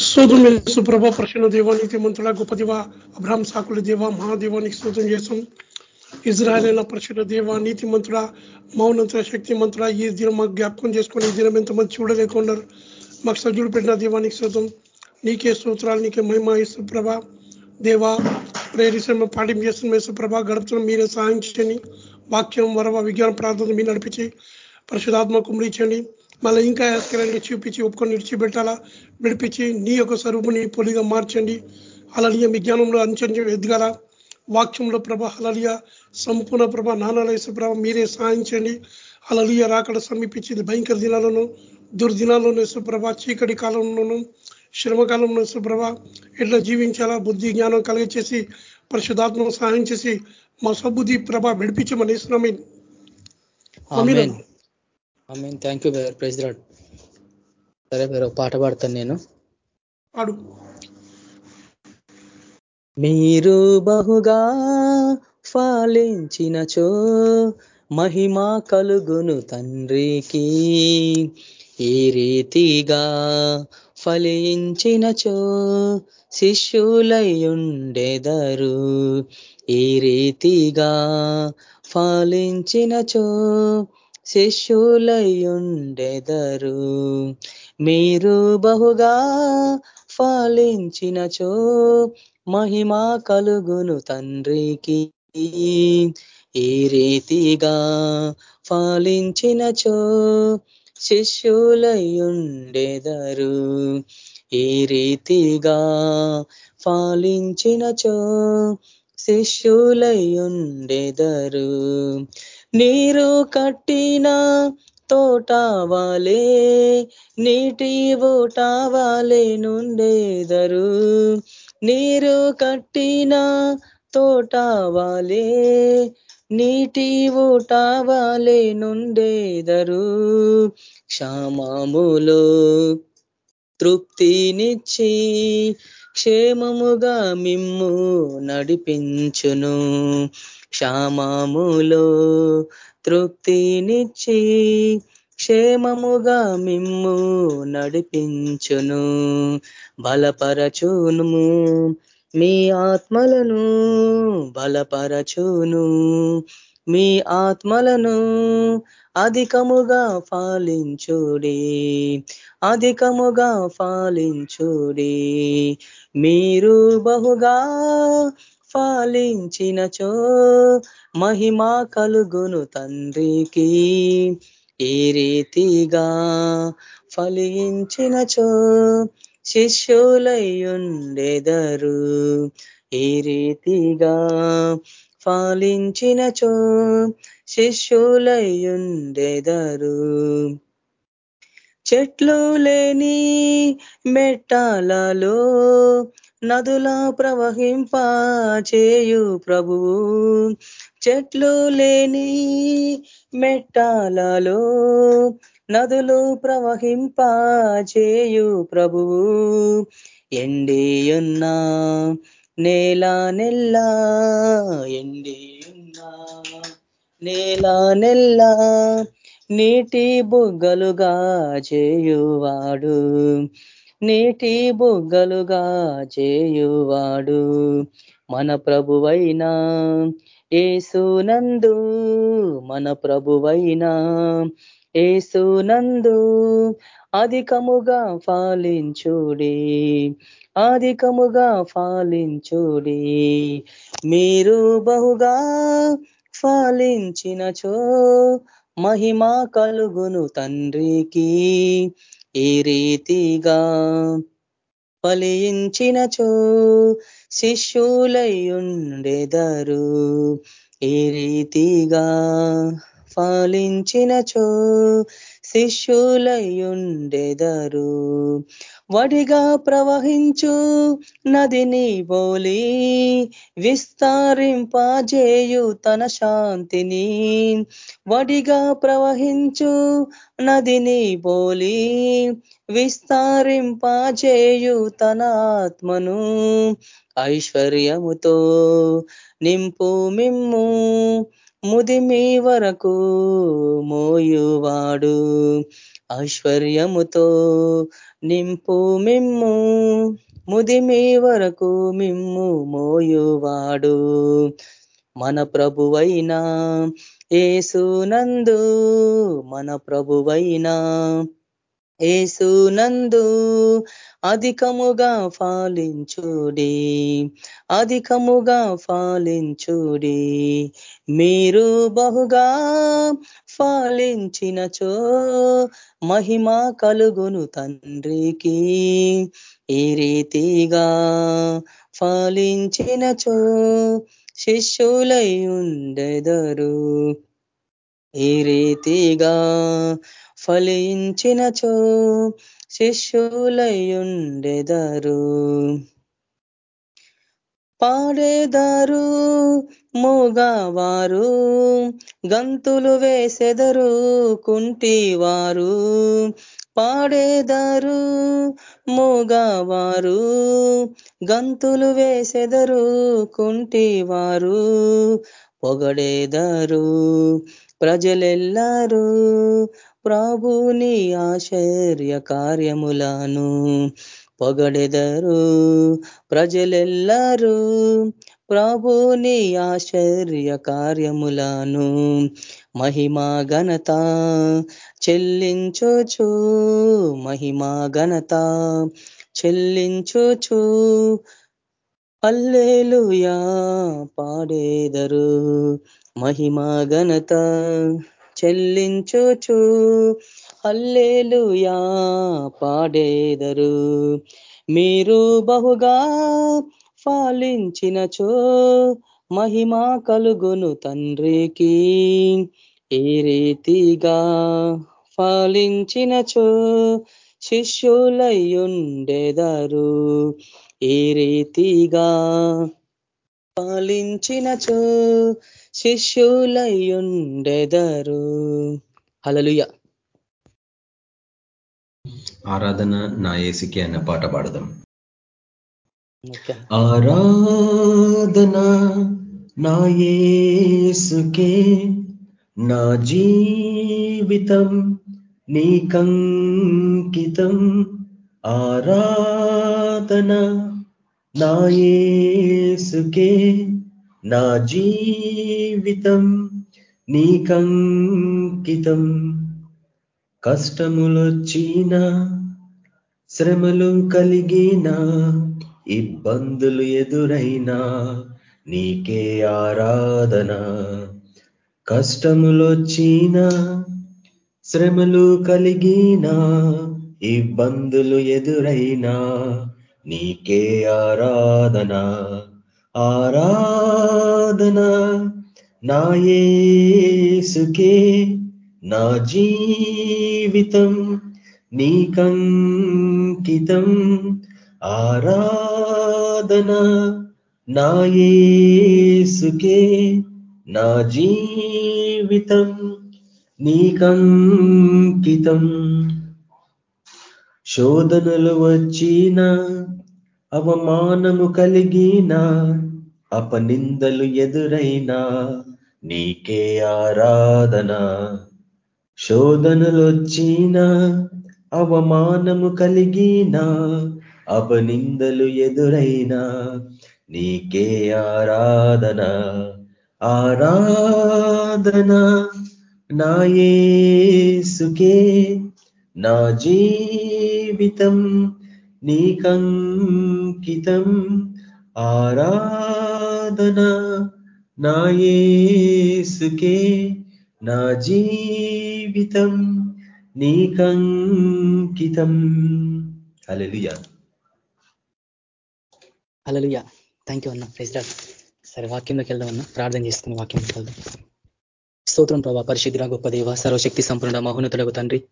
స్తోత్రం సుప్రభ ప్రశ్న దేవ నీతి మంత్రుల గొప్ప దేవ అబ్రాహ్మ సాకుల దేవ మహాదేవానికి శోధం చేస్తాం. ఇజ్రాయల్ ప్రశ్న దేవ నీతి మంత్రుల మౌనంతుల శక్తి మంత్రుల ఈ దినం మాకు జ్ఞాపకం చేసుకొని ఈ దినం ఎంతమంది చూడలేకున్నారు మాకు సజ్జుడు పెట్టిన దేవానికి శోధం నీకే సూత్రాలు నీకే మహిమ సుప్రభ దేవ ప్రేరిశ్రమ పాఠం చేస్తున్న సుప్రభ గడుపుతున్న మీరే సహాయం చేయండి వాక్యం వరవ విజ్ఞాన ప్రాంతం మీరు నడిపించి పరిశుధాత్మ కుమరించండి మళ్ళీ ఇంకా ఎస్కరండి చూపించి ఒప్పుకొని విడిచిపెట్టాలా? విడిపించి నీ యొక్క స్వరూపుని పొలిగా మార్చండి. అలలియ మీ జ్ఞానంలో అంచండి ఎదగాల. వాక్యంలో ప్రభ అలలియ సంపూర్ణ ప్రభ నానాలయస ప్రభ మీరే సాధించండి అలలియ రాకడ సమీపించింది భయంకర దినాలను దుర్దినాల్లోనూ సుప్రభ చీకటి కాలంలోనూ శ్రమకాలంలో సుప్రభ ఎట్లా జీవించాలా? బుద్ధి జ్ఞానం కలిగచేసి పరిశుధాత్మను సహాయం చేసి మా సబుద్ధి ప్రభ విడిపించమని థ్యాంక్ యూ ప్రైజ్ రాడ్ సరే మీరు పాట పాడతాను నేను. పాడు. మీరు బహుగా ఫాలించినచో మహిమా కలుగును తండ్రికి. ఈ రీతిగా ఫలించినచో శిష్యులయుండెదరు ఈ రీతిగా ఫలించినచో శిష్యులయుండెదరు మీరు బహుగా ఫలించినచో మహిమ కలుగును తండ్రికి. ఈ రీతిగా ఫలించినచో శిష్యులయుండెదరు ఈ రీతిగా ఫలించినచో శిష్యులయుండెదరు నీరు కట్టిన తోటవాలే నీటి ఓటావాలే నుండేదరు నీరు కట్టిన తోటవాలే నీటి ఓటావాలే నుండేదరు క్షామములో తృప్తినిచ్చి క్షేమముగా మిమ్ము నడిపించును. క్షామములో తృప్తినిచ్చి క్షేమముగా మిమ్ము నడిపించును. బలపరచును మీ ఆత్మలను బలపరచును. మీ ఆత్మలను అధికముగా ఫాలించుడి. అధికముగా ఫాలించుడి. మీరు బహుగా ఫాలించినచో మహిమా కలుగును తండ్రికి. ఏ రీతిగా ఫలించినచో శిష్యులయ్యుండెదరు ఏ రీతిగా ఫలించినచో శిష్యులయ్యుండెదరు. చెట్లు లేని మెట్టాలలో నదుల ప్రవహింప చేయు ప్రభువు. చెట్లు లేని మెట్టాలలో నదులు ప్రవహింప చేయు ప్రభువు. ఎండియున్నా నేల నెల్లా ఉన్నా. నేల నెల్లా నీటి బుగ్గలుగా చేయువాడు. నీటి బుగ్గలుగా చేయువాడు. మన ప్రభువైనా ఏసునందు మన ప్రభువైనా ఏసునందు అధికముగా ఫాలించుడి అధికముగా ఫాలించుడి. మీరు బహుగా ఫాలించినచో మహిమా కలుగును తండ్రికి. ఈ రీతిగా ఫలించినచో శిష్యులయుండెదరు. ఈ రీతిగా ఫలించినచో శిష్యులయుండెదరు వడిగా ప్రవహించు నదిని బోలి విస్తారింపజేయు తన శాంతిని. వడిగా ప్రవహించు నదిని బోలి విస్తారింపజేయు తన ఆత్మను. ఐశ్వర్యముతో నింపు మిమ్ము ముదిమి వరకు మోయువాడు. ఐశ్వర్యముతో నింపు మిమ్ము ముదిమి వరకు మిమ్ము మోయువాడు. మన ప్రభువైనా ఏసునందు మన ప్రభువైనా ఏసునందు అధికముగా ఫాలించుడి అధికముగా ఫాలించుడి. మీరు బహుగా ఫాలించినచో మహిమ కలుగును తండ్రికి. ఈ రీతిగా ఫలించినచో శిష్యులై ఉండెదరు. ఈ రీతిగా ఫలించినచో శిష్యులయుండెదరు పాడేదారు మూగవారు గంతులు వేసెదరు కుంటివారు. పాడేదారు మూగవారు గంతులు వేసెదరు కుంటివారు. పొగడేదారు ప్రజలెల్లారు ప్రభుని ఆశ్చర్య కార్యములను పొగడెదరు ప్రజలెల్లరూ. ప్రభుని ఆశ్చర్య కార్యములను మహిమా ఘనత చెల్లించుచు మహిమా ఘనత చెల్లించుచు అల్లేలుయా పాడేదరు మహిమా ఘనత చెల్లించుచు. హల్లేలుయా పాడేదరు. మీరు బహుగా ఫాలించినచో మహిమా కలుగును తండ్రికి. ఏ రీతిగా ఫాలించినచో శిష్యులయ్యుండెదరు. ఏ రీతిగా పాలించినచో శిష్యులయ్యుండెదరు. హలలుయ ఆరాధన నా ఏసికి అన్న పాట పాడదాం. ఆరాధన నా ఏసుకే నా జీవితం నీకంకితం ఆరాధన నా ఏసుకే నా జీవితం నీకంకితం. కష్టములొచ్చిన శ్రమలు కలిగిన ఇబ్బందులు ఎదురైనా నీకే ఆరాధన. కష్టములొచ్చిన శ్రమలు కలిగిన ఇబ్బందులు ఎదురైనా నీకే ఆరాధన. ఆరాధన నాయేసుకే నా జీవితం నీకంకితం ఆరాధన నాయేసుకే నా జీవితం నీకంకితం శోధనలు వచ్చిన అవమానము కలిగిన అపనిందలు ఎదురైనా నీకే ఆరాధన. శోధనలొచ్చిన అవమానము కలిగిన అపనిందలు ఎదురైనా నీకే ఆరాధన. ఆరాధన నాయేసుకే నా జీవితం నీకంకితం ఆరాధన నాయేసుకే నా జీవితం నీకంకితం. అలలుయా అలలుయా థ్యాంక్ యూ అన్న. ప్రెసిడెంట్ సరే వాక్యంలోకి వెళ్దాం అన్న. ప్రార్థన చేసుకుని వాక్యంలోకి వెళ్దాం. స్తోత్రం ప్రభా పరిశుద్ధిరా గొప్ప దేవ సర్వశక్తి సంపూర్ణ మహోన్నతులకు తండ్రి.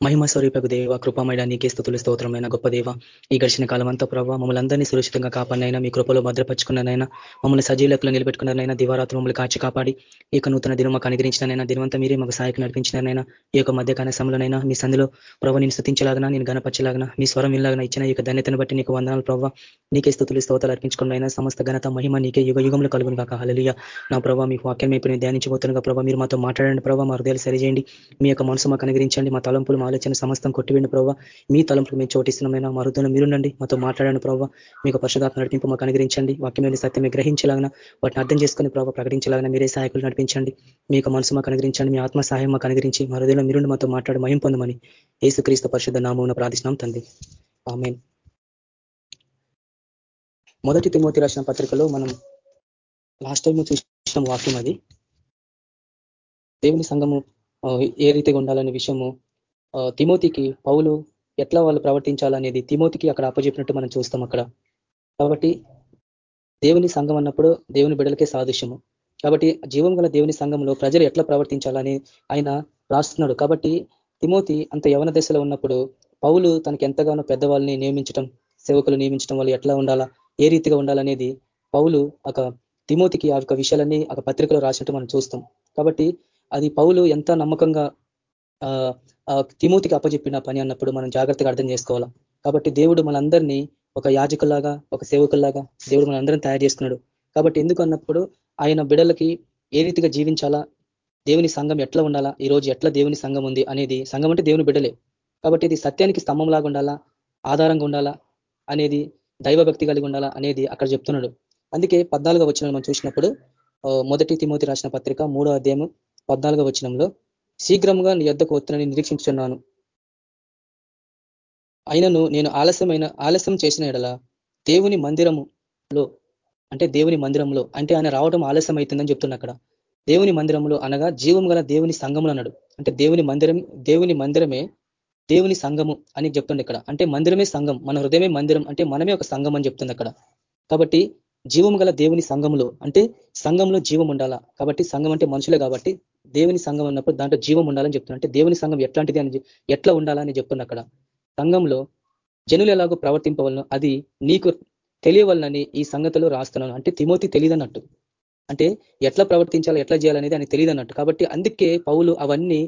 మహిమ స్వరూపకు దేవ కృపమైన నీకే స్థుతులు స్తోత్రమైన గొప్ప దేవ. ఈ గడిచిన కాలం అంతా ప్రభావ మమ్మల్ని అందరినీ సురక్షితంగా కాపాడినైనా మీ కృపలో భద్రపరుచుకున్ననైనా మమ్మల్ని సజీలకులు నిలబెట్టుకున్నారైనా దివారాత్రి మమ్మల్ని కాచి కాపాడి ఈ యొక్క నూతన దినం మాకు అనుగ్రహించినైనా దినవంతా మీరే మాకు సహాయకు నడిపించినైనా ఈ యొక్క మధ్యకాల సమయంలోనైనా మీ సందులో ప్రభావ నేను స్థుతించలాగనా నేను గణపరచలాగనా మీ స్వరం వినలాగన ఇచ్చిన ఈ యొక్క ధన్యతను బట్టి నీకు వందనాలు ప్రభావ నీకే స్థుతులు స్తోతాలు అర్పించుకున్నైనా సమస్త ఘనత మహిమ నీకే యుగ యుగంలో కలుగును కాక హలలియ నా ప్రభావ మీ వాక్యం ఇప్పుడు ధ్యానించబోతున్నాగా ప్రభావ మీరు మాతో మాట్లాడండి ప్రభావ మా హృదయాలు సరిచేయండి. మీ యొక్క మనసు మాకు అనుగ్రహించండి మా తలంపులు మా ఆలోచన సమస్తం కొట్టివేండి ప్రభావ మీ తలంపులకు మేము చోటిస్తున్నామైనా మా హృదయంలో మీరుండండి. మాతో మాట్లాడండి ప్రభావ మీకు పరిశుధాత్మ నడిపింపు మాకు అనుగ్రహించండి. వాక్యమైన సత్యమే గ్రహించలాగిన వాటిని అర్థం చేసుకుని ప్రభావ ప్రకటించలాగిన మీరే సహాయకులు నడిపించండి. మీకు మనసు మాకు అనుగ్రహించండి. మీ ఆత్మ సహాయం మాకు అనుగ్రహించి మా హృదయంలో మీరుండి మాతో మాట్లాడి మయం పొందమని ఏసుక్రీస్తు పరిశుద్ధ నామం ప్రార్థిస్తున్నాం తండ్రి. ఆమెన్. మొదటి తిమోతి రాసిన పత్రికలో మనం లాస్ట్ టైం చూసిన వాక్యం అది. దేవుని సంఘము ఏ రీతిగా ఉండాలనే విషయము తిమోతికి పౌలు ఎట్లా వాళ్ళు ప్రవర్తించాలనేది తిమోతికి అక్కడ అప్పచెప్పినట్టు మనం చూస్తాం అక్కడ. కాబట్టి దేవుని సంఘం అన్నప్పుడు దేవుని బిడలకే సాదృశ్యము. కాబట్టి జీవం గల దేవుని సంఘంలో ప్రజలు ఎట్లా ప్రవర్తించాలని ఆయన రాస్తున్నాడు. కాబట్టి తిమోతి అంత యవన దశలో ఉన్నప్పుడు పౌలు తనకి ఎంతగానో పెద్దవాళ్ళని నియమించడం సేవకులు నియమించడం వాళ్ళు ఎట్లా ఉండాలా ఏ రీతిగా ఉండాలనేది పౌలు ఒక తిమోతికి ఆ యొక్క విషయాలన్నీ ఒక పత్రికలో రాసినట్టు మనం చూస్తాం. కాబట్టి అది పౌలు ఎంత నమ్మకంగా తిమూతికి అప్పచెప్పిన పని అన్నప్పుడు మనం జాగ్రత్తగా అర్థం చేసుకోవాలా? కాబట్టి దేవుడు మనందరినీ ఒక యాజకుల్లాగా ఒక సేవకుల్లాగా దేవుడు మనందరం తయారు చేసుకున్నాడు. కాబట్టి ఎందుకు అన్నప్పుడు ఆయన బిడలకి ఏ రీతిగా జీవించాలా? దేవుని సంఘం ఎట్లా ఉండాలా? ఈ రోజు ఎట్లా దేవుని సంఘం ఉంది అనేది సంఘం అంటే దేవుని బిడ్డలే కాబట్టి ఇది సత్యానికి స్తంభంలాగా ఉండాలా? ఆధారంగా ఉండాలా? అనేది దైవభక్తి కలిగి ఉండాలా? అనేది అక్కడ చెప్తున్నాడు. అందుకే పద్నాలుగో వచ్చిన మనం చూసినప్పుడు మొదటి తిమోతి రాసిన పత్రిక మూడో అధ్యాయం పద్నాలుగో వచనంలో శీఘ్రంగా నీ యొద్దకు వస్తునని నిరీక్షించున్నాను అయినను నేను ఆలస్యమైన ఆలస్యం చేసిన ఎడల దేవుని మందిరములో అంటే దేవుని మందిరంలో అంటే ఆయన రావడం ఆలస్యం అవుతుందని చెప్తున్నా అక్కడ. దేవుని మందిరంలో అనగా జీవం గల దేవుని సంఘములు అన్నాడు. అంటే దేవుని మందిరం దేవుని మందిరమే దేవుని సంఘము అని చెప్తుంది ఇక్కడ. అంటే మందిరమే సంఘం మన హృదయమే మందిరం అంటే మనమే ఒక సంఘం అని చెప్తుంది అక్కడ. కాబట్టి జీవం గల దేవుని సంఘంలో అంటే సంఘంలో జీవం ఉండాలా? కాబట్టి సంఘం అంటే మనుషులే కాబట్టి దేవుని సంఘం అన్నప్పుడు దాంట్లో జీవం ఉండాలని చెప్తున్నా అంటే దేవుని సంఘం ఎట్లాంటిది అని ఎట్లా ఉండాలని చెప్తున్నా అక్కడ? సంఘంలో జనులు ఎలాగో ప్రవర్తింపవలను అది నీకు తెలియవలనని ఈ సంగతిలో రాస్తున్నాను. అంటే తిమోతి తెలియదన్నట్టు. అంటే ఎట్లా ప్రవర్తించాలో ఎట్లా చేయాలనేది ఆయన తెలియదన్నట్టు. కాబట్టి అందుకే పౌలు అవన్నీ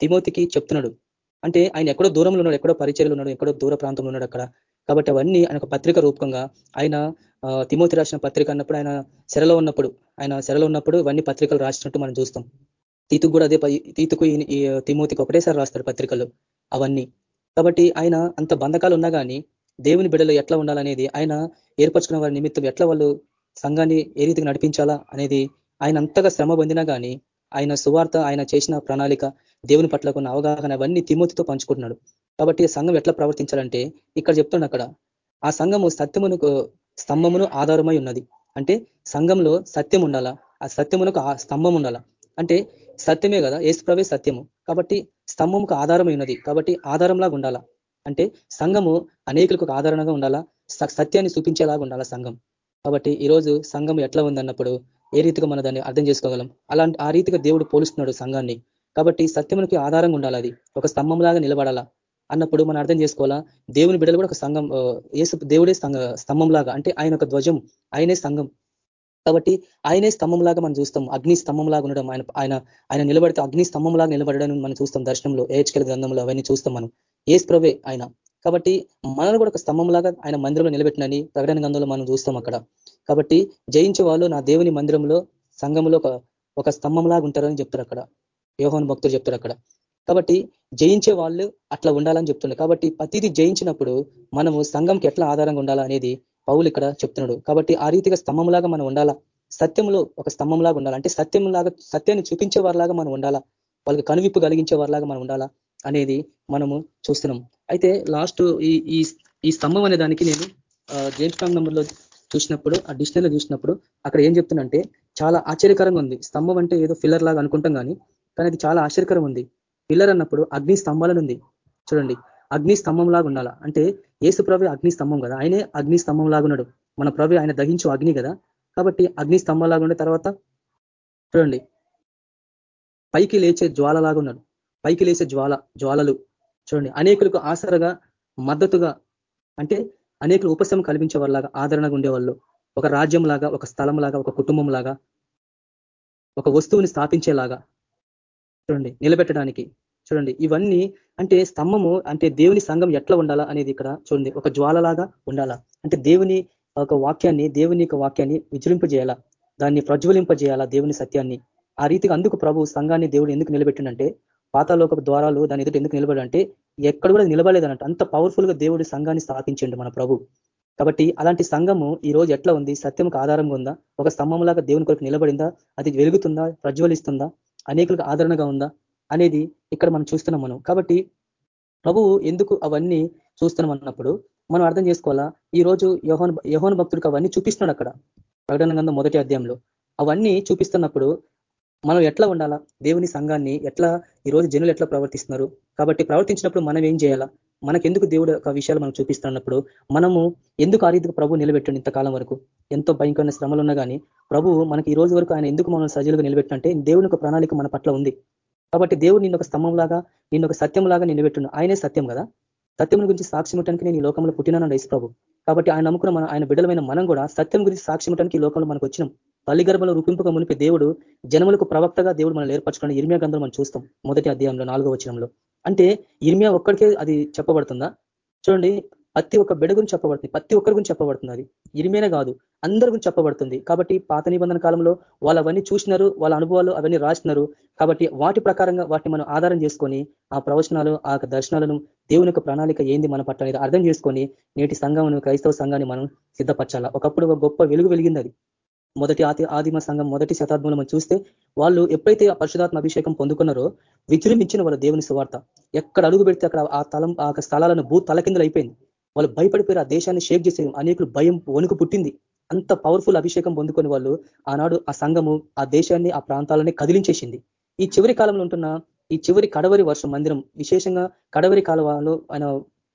తిమోతికి చెప్తున్నాడు. అంటే ఆయన ఎక్కడో దూరంలో ఉన్నాడు ఎక్కడో పరిచయలు ఉన్నాడు ఎక్కడో దూర ప్రాంతంలో ఉన్నాడు అక్కడ. కాబట్టి అవన్నీ ఆయన పత్రిక రూపకంగా ఆయన తిమోతి రాసిన పత్రిక అన్నప్పుడు ఆయన సెరలో ఉన్నప్పుడు ఆయన సెరలో ఉన్నప్పుడు ఇవన్నీ పత్రికలు రాసినట్టు మనం చూస్తాం. తీతుకు కూడా అదే తీతుకు తిమోతికి ఒకటేసారి రాస్తాడు పత్రికలు అవన్నీ. కాబట్టి ఆయన అంత బంధకాలు ఉన్నా కానీ దేవుని బిడ్డలు ఎట్లా ఉండాలనేది ఆయన ఏర్పరచుకున్న వారి నిమిత్తం ఎట్లా వాళ్ళు సంఘాన్ని ఏ రీతికి నడిపించాలా అనేది ఆయన అంతగా శ్రమ పొందినా కానీ ఆయన సువార్త ఆయన చేసిన ప్రణాళిక దేవుని పట్ల కొన్న అవగాహన అవన్నీ తిమోతితో పంచుకుంటున్నాడు. కాబట్టి సంఘం ఎట్లా ప్రవర్తించాలంటే ఇక్కడ చెప్తున్నా అక్కడ ఆ సంఘము సత్యమునకు స్తంభమును ఆధారమై ఉన్నది. అంటే సంఘంలో సత్యం ఉండాలా? ఆ సత్యమునకు ఆ స్తంభం ఉండాలా? అంటే సత్యమే కదా ఏసుప్రవే సత్యము. కాబట్టి స్తంభముకు ఆధారమై ఉన్నది. కాబట్టి ఆధారంలాగా ఉండాలా? అంటే సంఘము అనేకులకు ఆధారణగా ఉండాలా? సత్యాన్ని చూపించేలాగా ఉండాలా సంఘం? కాబట్టి ఈరోజు సంఘం ఎట్లా ఉందన్నప్పుడు ఏ రీతిగా మనం దాన్ని అర్థం చేసుకోగలం? అలాంటి ఆ రీతిగా దేవుడు పోలుస్తున్నాడు సంఘాన్ని. కాబట్టి సత్యమునికి ఆధారంగా ఉండాలి అది? ఒక స్తంభంలాగా నిలబడాలా? అన్నప్పుడు మనం అర్థం చేసుకోవాలా? దేవుని బిడ్డలు కూడా ఒక సంఘం ఏసు దేవుడే స్తంభంలాగా అంటే ఆయన ఒక ధ్వజం ఆయనే సంఘం. కాబట్టి ఆయనే స్తంభంలాగా మనం చూస్తాం. అగ్ని స్తంభంలాగా ఉండడం ఆయన ఆయన ఆయన నిలబడితే అగ్ని స్తంభంలాగా నిలబడడం మనం చూస్తాం దర్శనంలో ఏహెచ్కల్ గ్రంథంలో అవన్నీ చూస్తాం మనం. ఏసు ప్రవే ఆయన. కాబట్టి మనల్ని కూడా ఒక స్తంభంలాగా ఆయన మందిరంలో నిలబెట్టినని ప్రకటన గ్రంథంలో మనం చూస్తాం అక్కడ. కాబట్టి జయించే వాళ్ళు నా దేవుని మందిరంలో సంఘంలో ఒక ఒక స్తంభంలాగా ఉంటారని చెప్తారు అక్కడ. యోహోన్ భక్తులు చెప్తారు అక్కడ. కాబట్టి జయించే వాళ్ళు అట్లా ఉండాలని చెప్తున్నారు కాబట్టి ప్రతిదీ జయించినప్పుడు మనము సంఘంకి ఎట్లా ఆధారంగా ఉండాలా అనేది పౌలు ఇక్కడ చెప్తున్నాడు. కాబట్టి ఆ రీతిగా స్తంభంలాగా మనం ఉండాలా? సత్యంలో ఒక స్తంభంలాగా ఉండాలంటే సత్యంలాగా సత్యాన్ని చూపించే వారిలాగా మనం ఉండాలా? వాళ్ళకి కనువిప్పు కలిగించే వారిలాగా మనం ఉండాలా? అనేది మనము చూస్తున్నాం. అయితే లాస్ట్ ఈ ఈ స్తంభం అనే దానికి నేను జేమ్స్ కాంగ్ నెంబర్లో చూసినప్పుడు ఆ డిక్షనరీలో చూసినప్పుడు అక్కడ ఏం చెప్తున్నంటే చాలా ఆశ్చర్యకరంగా ఉంది. స్తంభం అంటే ఏదో ఫిల్లర్ లాగా అనుకుంటాం కానీ కానీ అది చాలా ఆశ్చర్యకరం ఉంది. పిల్లర్ అన్నప్పుడు అగ్ని స్తంభాలను ఉంది చూడండి అగ్ని స్తంభం లాగా ఉండాలా? అంటే ఏసు ప్రభు అగ్ని స్తంభం కదా? ఆయనే అగ్ని స్తంభం లాగా ఉన్నాడు. మన ప్రభు ఆయన దహించు అగ్ని కదా? కాబట్టి అగ్ని స్తంభం లాగా తర్వాత చూడండి పైకి లేచే జ్వాల ఉన్నాడు. పైకి లేచే జ్వాల జ్వాలలు చూడండి అనేకులకు ఆసరగా మద్దతుగా అంటే అనేకులు ఉపశమం కల్పించే వాళ్ళలాగా ఆదరణగా ఉండేవాళ్ళు. ఒక రాజ్యం లాగా ఒక స్థలం లాగా ఒక కుటుంబం లాగా ఒక వస్తువుని స్థాపించేలాగా చూడండి నిలబెట్టడానికి. చూడండి ఇవన్నీ అంటే స్తంభము అంటే దేవుని సంఘం ఎట్లా ఉండాలా అనేది ఇక్కడ చూడండి ఒక జ్వాలలాగా ఉండాలా. అంటే దేవుని ఒక వాక్యాన్ని దేవుని యొక్క వాక్యాన్ని విజృంపజేయాలా దాన్ని ప్రజ్వలింపజేయాలా దేవుని సత్యాన్ని. ఆ రీతిగా అందుకు ప్రభు సంఘాన్ని దేవుడు ఎందుకు నిలబెట్టిండంటే పాతాలోక ద్వారాలు దాని ఎదుట ఎందుకు నిలబడంటే ఎక్కడ కూడా నిలబడలేదన్నట్టు అంత పవర్ఫుల్గా దేవుడి సంఘాన్ని స్థాపించండు మన ప్రభు. కాబట్టి అలాంటి సంఘము ఈ రోజు ఎట్లా ఉంది సత్యంకు ఆధారంగా ఉందా? ఒక స్తంభంలాగా దేవుని కొరకు నిలబడిందా? అది వెలుగుతుందా? ప్రజ్వలిస్తుందా? అనేకులకు ఆదరణగా ఉందా అనేది ఇక్కడ మనం చూస్తున్నాం మనం. కాబట్టి ప్రభువు ఎందుకు అవన్నీ చూస్తున్నాం అన్నప్పుడు మనం అర్థం చేసుకోవాలా? ఈ రోజు యహోన్ యహోన్ భక్తుడికి అవన్నీ చూపిస్తున్నాడు అక్కడ. ప్రకటన గంధం మొదటి అధ్యాయంలో. అవన్నీ చూపిస్తున్నప్పుడు మనం ఎట్లా ఉండాలా? దేవుని సంఘాన్ని ఎట్లా ఈ రోజు జనులు ఎట్లా ప్రవర్తిస్తున్నారు? కాబట్టి ప్రవర్తించినప్పుడు మనం ఏం చేయాలా? మనకెందుకు దేవుడు ఒక విషయాలు మనం చూపిస్తున్నప్పుడు మనము ఎందుకు ఆ రీతికి ప్రభు నిలబెట్టండి ఇంతకాలం వరకు? ఎంతో భయంకరమైన శ్రమలు ఉన్నా కానీ ప్రభు మనకి ఈ రోజు వరకు ఆయన ఎందుకు మనం సజీలుగా నిలబెట్టంటే దేవుని ఒక ప్రణాళిక మన పట్ల ఉంది. కాబట్టి దేవుడు నిన్న ఒక స్తంభంలాగా నిన్న ఒక సత్యంలాగా నిలబెట్టును ఆయనే సత్యం కదా? సత్యం గురించి సాక్ష్యం ఇవ్వడానికి నేను ఈ లోకంలో పుట్టినాను రైస్ ప్రభు. కాబట్టి ఆయన నమ్ముకున్న మన ఆయన బిడ్డలమైన మనం కూడా సత్యం గురించి సాక్ష్యం ఇవ్వడానికి ఈ లోకంలో మనకు వచ్చినాం. తల్లి గర్భంలో రూపింపక మునిపి దేవుడు జనములకు ప్రవక్తగా దేవుడు మనం ఏర్పరచుకున్న ఇర్మియా గంధం మనం చూస్తాం మొదటి అధ్యాయంలో నాలుగో వచనంలో. అంటే ఇర్మియా ఒక్కడికే అది చెప్పబడుతుందా? చూడండి ప్రతి ఒక్క బిడ గురించి చెప్పబడుతుంది. ప్రతి ఒక్కరి గురించి చెప్పబడుతుంది. అది ఇరిమేనే కాదు అందరి గురించి చెప్పబడుతుంది. కాబట్టి పాత నిబంధన కాలంలో వాళ్ళు అవన్నీ చూసినారు వాళ్ళ అనుభవాలు అవన్నీ రాసినారు. కాబట్టి వాటి ప్రకారంగా వాటిని మనం ఆధారం చేసుకొని ఆ ప్రవచనాలు ఆ దర్శనాలను దేవుని యొక్క ప్రణాళిక ఏంది మన పట్ల అర్థం చేసుకొని నేటి సంఘం క్రైస్తవ సంఘాన్ని మనం సిద్ధపరచాలా? ఒకప్పుడు ఒక గొప్ప వెలుగు వెలిగింది అది. మొదటి ఆది ఆదిమ సంఘం మొదటి శతాబ్దంలో మనం చూస్తే వాళ్ళు ఎప్పుడైతే ఆ పరిశుధాత్మ అభిషేకం పొందుకున్నారో విజృంభించిన వాళ్ళ దేవుని సువార్త. ఎక్కడ అడుగు పెడితే అక్కడ ఆ తలం ఆ స్థలాలను భూ తలకిందులు అయిపోయింది. వాళ్ళు భయపడిపోయారు ఆ దేశాన్ని షేక్ చేసే అనేకులు భయం వణుకు పుట్టింది. అంత పవర్ఫుల్ అభిషేకం పొందుకొని వాళ్ళు ఆనాడు ఆ సంఘము ఆ దేశాన్ని ఆ ప్రాంతాలని కదిలించేసింది. ఈ చివరి కాలంలో ఉంటున్న ఈ చివరి కడవరి వర్షం మందిరం విశేషంగా కడవరి కాలంలో ఆయన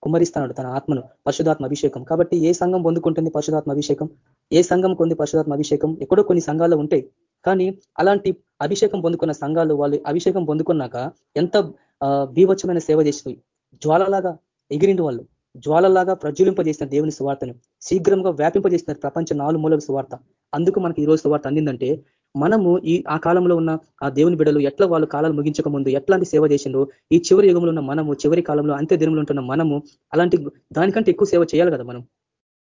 కుమ్మరిస్తాడు తన ఆత్మను పరిశుధాత్మ అభిషేకం. కాబట్టి ఏ సంఘం పొందుకుంటుంది పరిశుధాత్మ అభిషేకం? ఏ సంఘం కొంది పరిశుధాత్మ అభిషేకం? ఎక్కడో కొన్ని సంఘాలు ఉంటాయి. కానీ అలాంటి అభిషేకం పొందుకున్న సంఘాలు వాళ్ళు అభిషేకం పొందుకున్నాక ఎంత బీవచ్చమైన సేవ చేసినవి. జ్వాలలాగా ఎగిరిండు వాళ్ళు. జ్వాలలాగా ప్రజ్వలింపజేసిన దేవుని సువార్తను. శీఘ్రంగా వ్యాపింపజేసిన ప్రపంచ నాలుగు మూలల సువార్త. అందుకు మనకి ఈ రోజు సువార్త అందిందంటే మనము ఈ ఆ కాలంలో ఉన్న ఆ దేవుని బిడలు ఎట్లా వాళ్ళు కాలాలు ముగించక ముందు ఎట్లాంటి సేవ చేసిండ్రు? ఈ చివరి యుగంలో ఉన్న మనము చివరి కాలంలో అంత్య దినంలో ఉంటున్న మనము అలాంటి దానికంటే ఎక్కువ సేవ చేయాలి కదా మనం.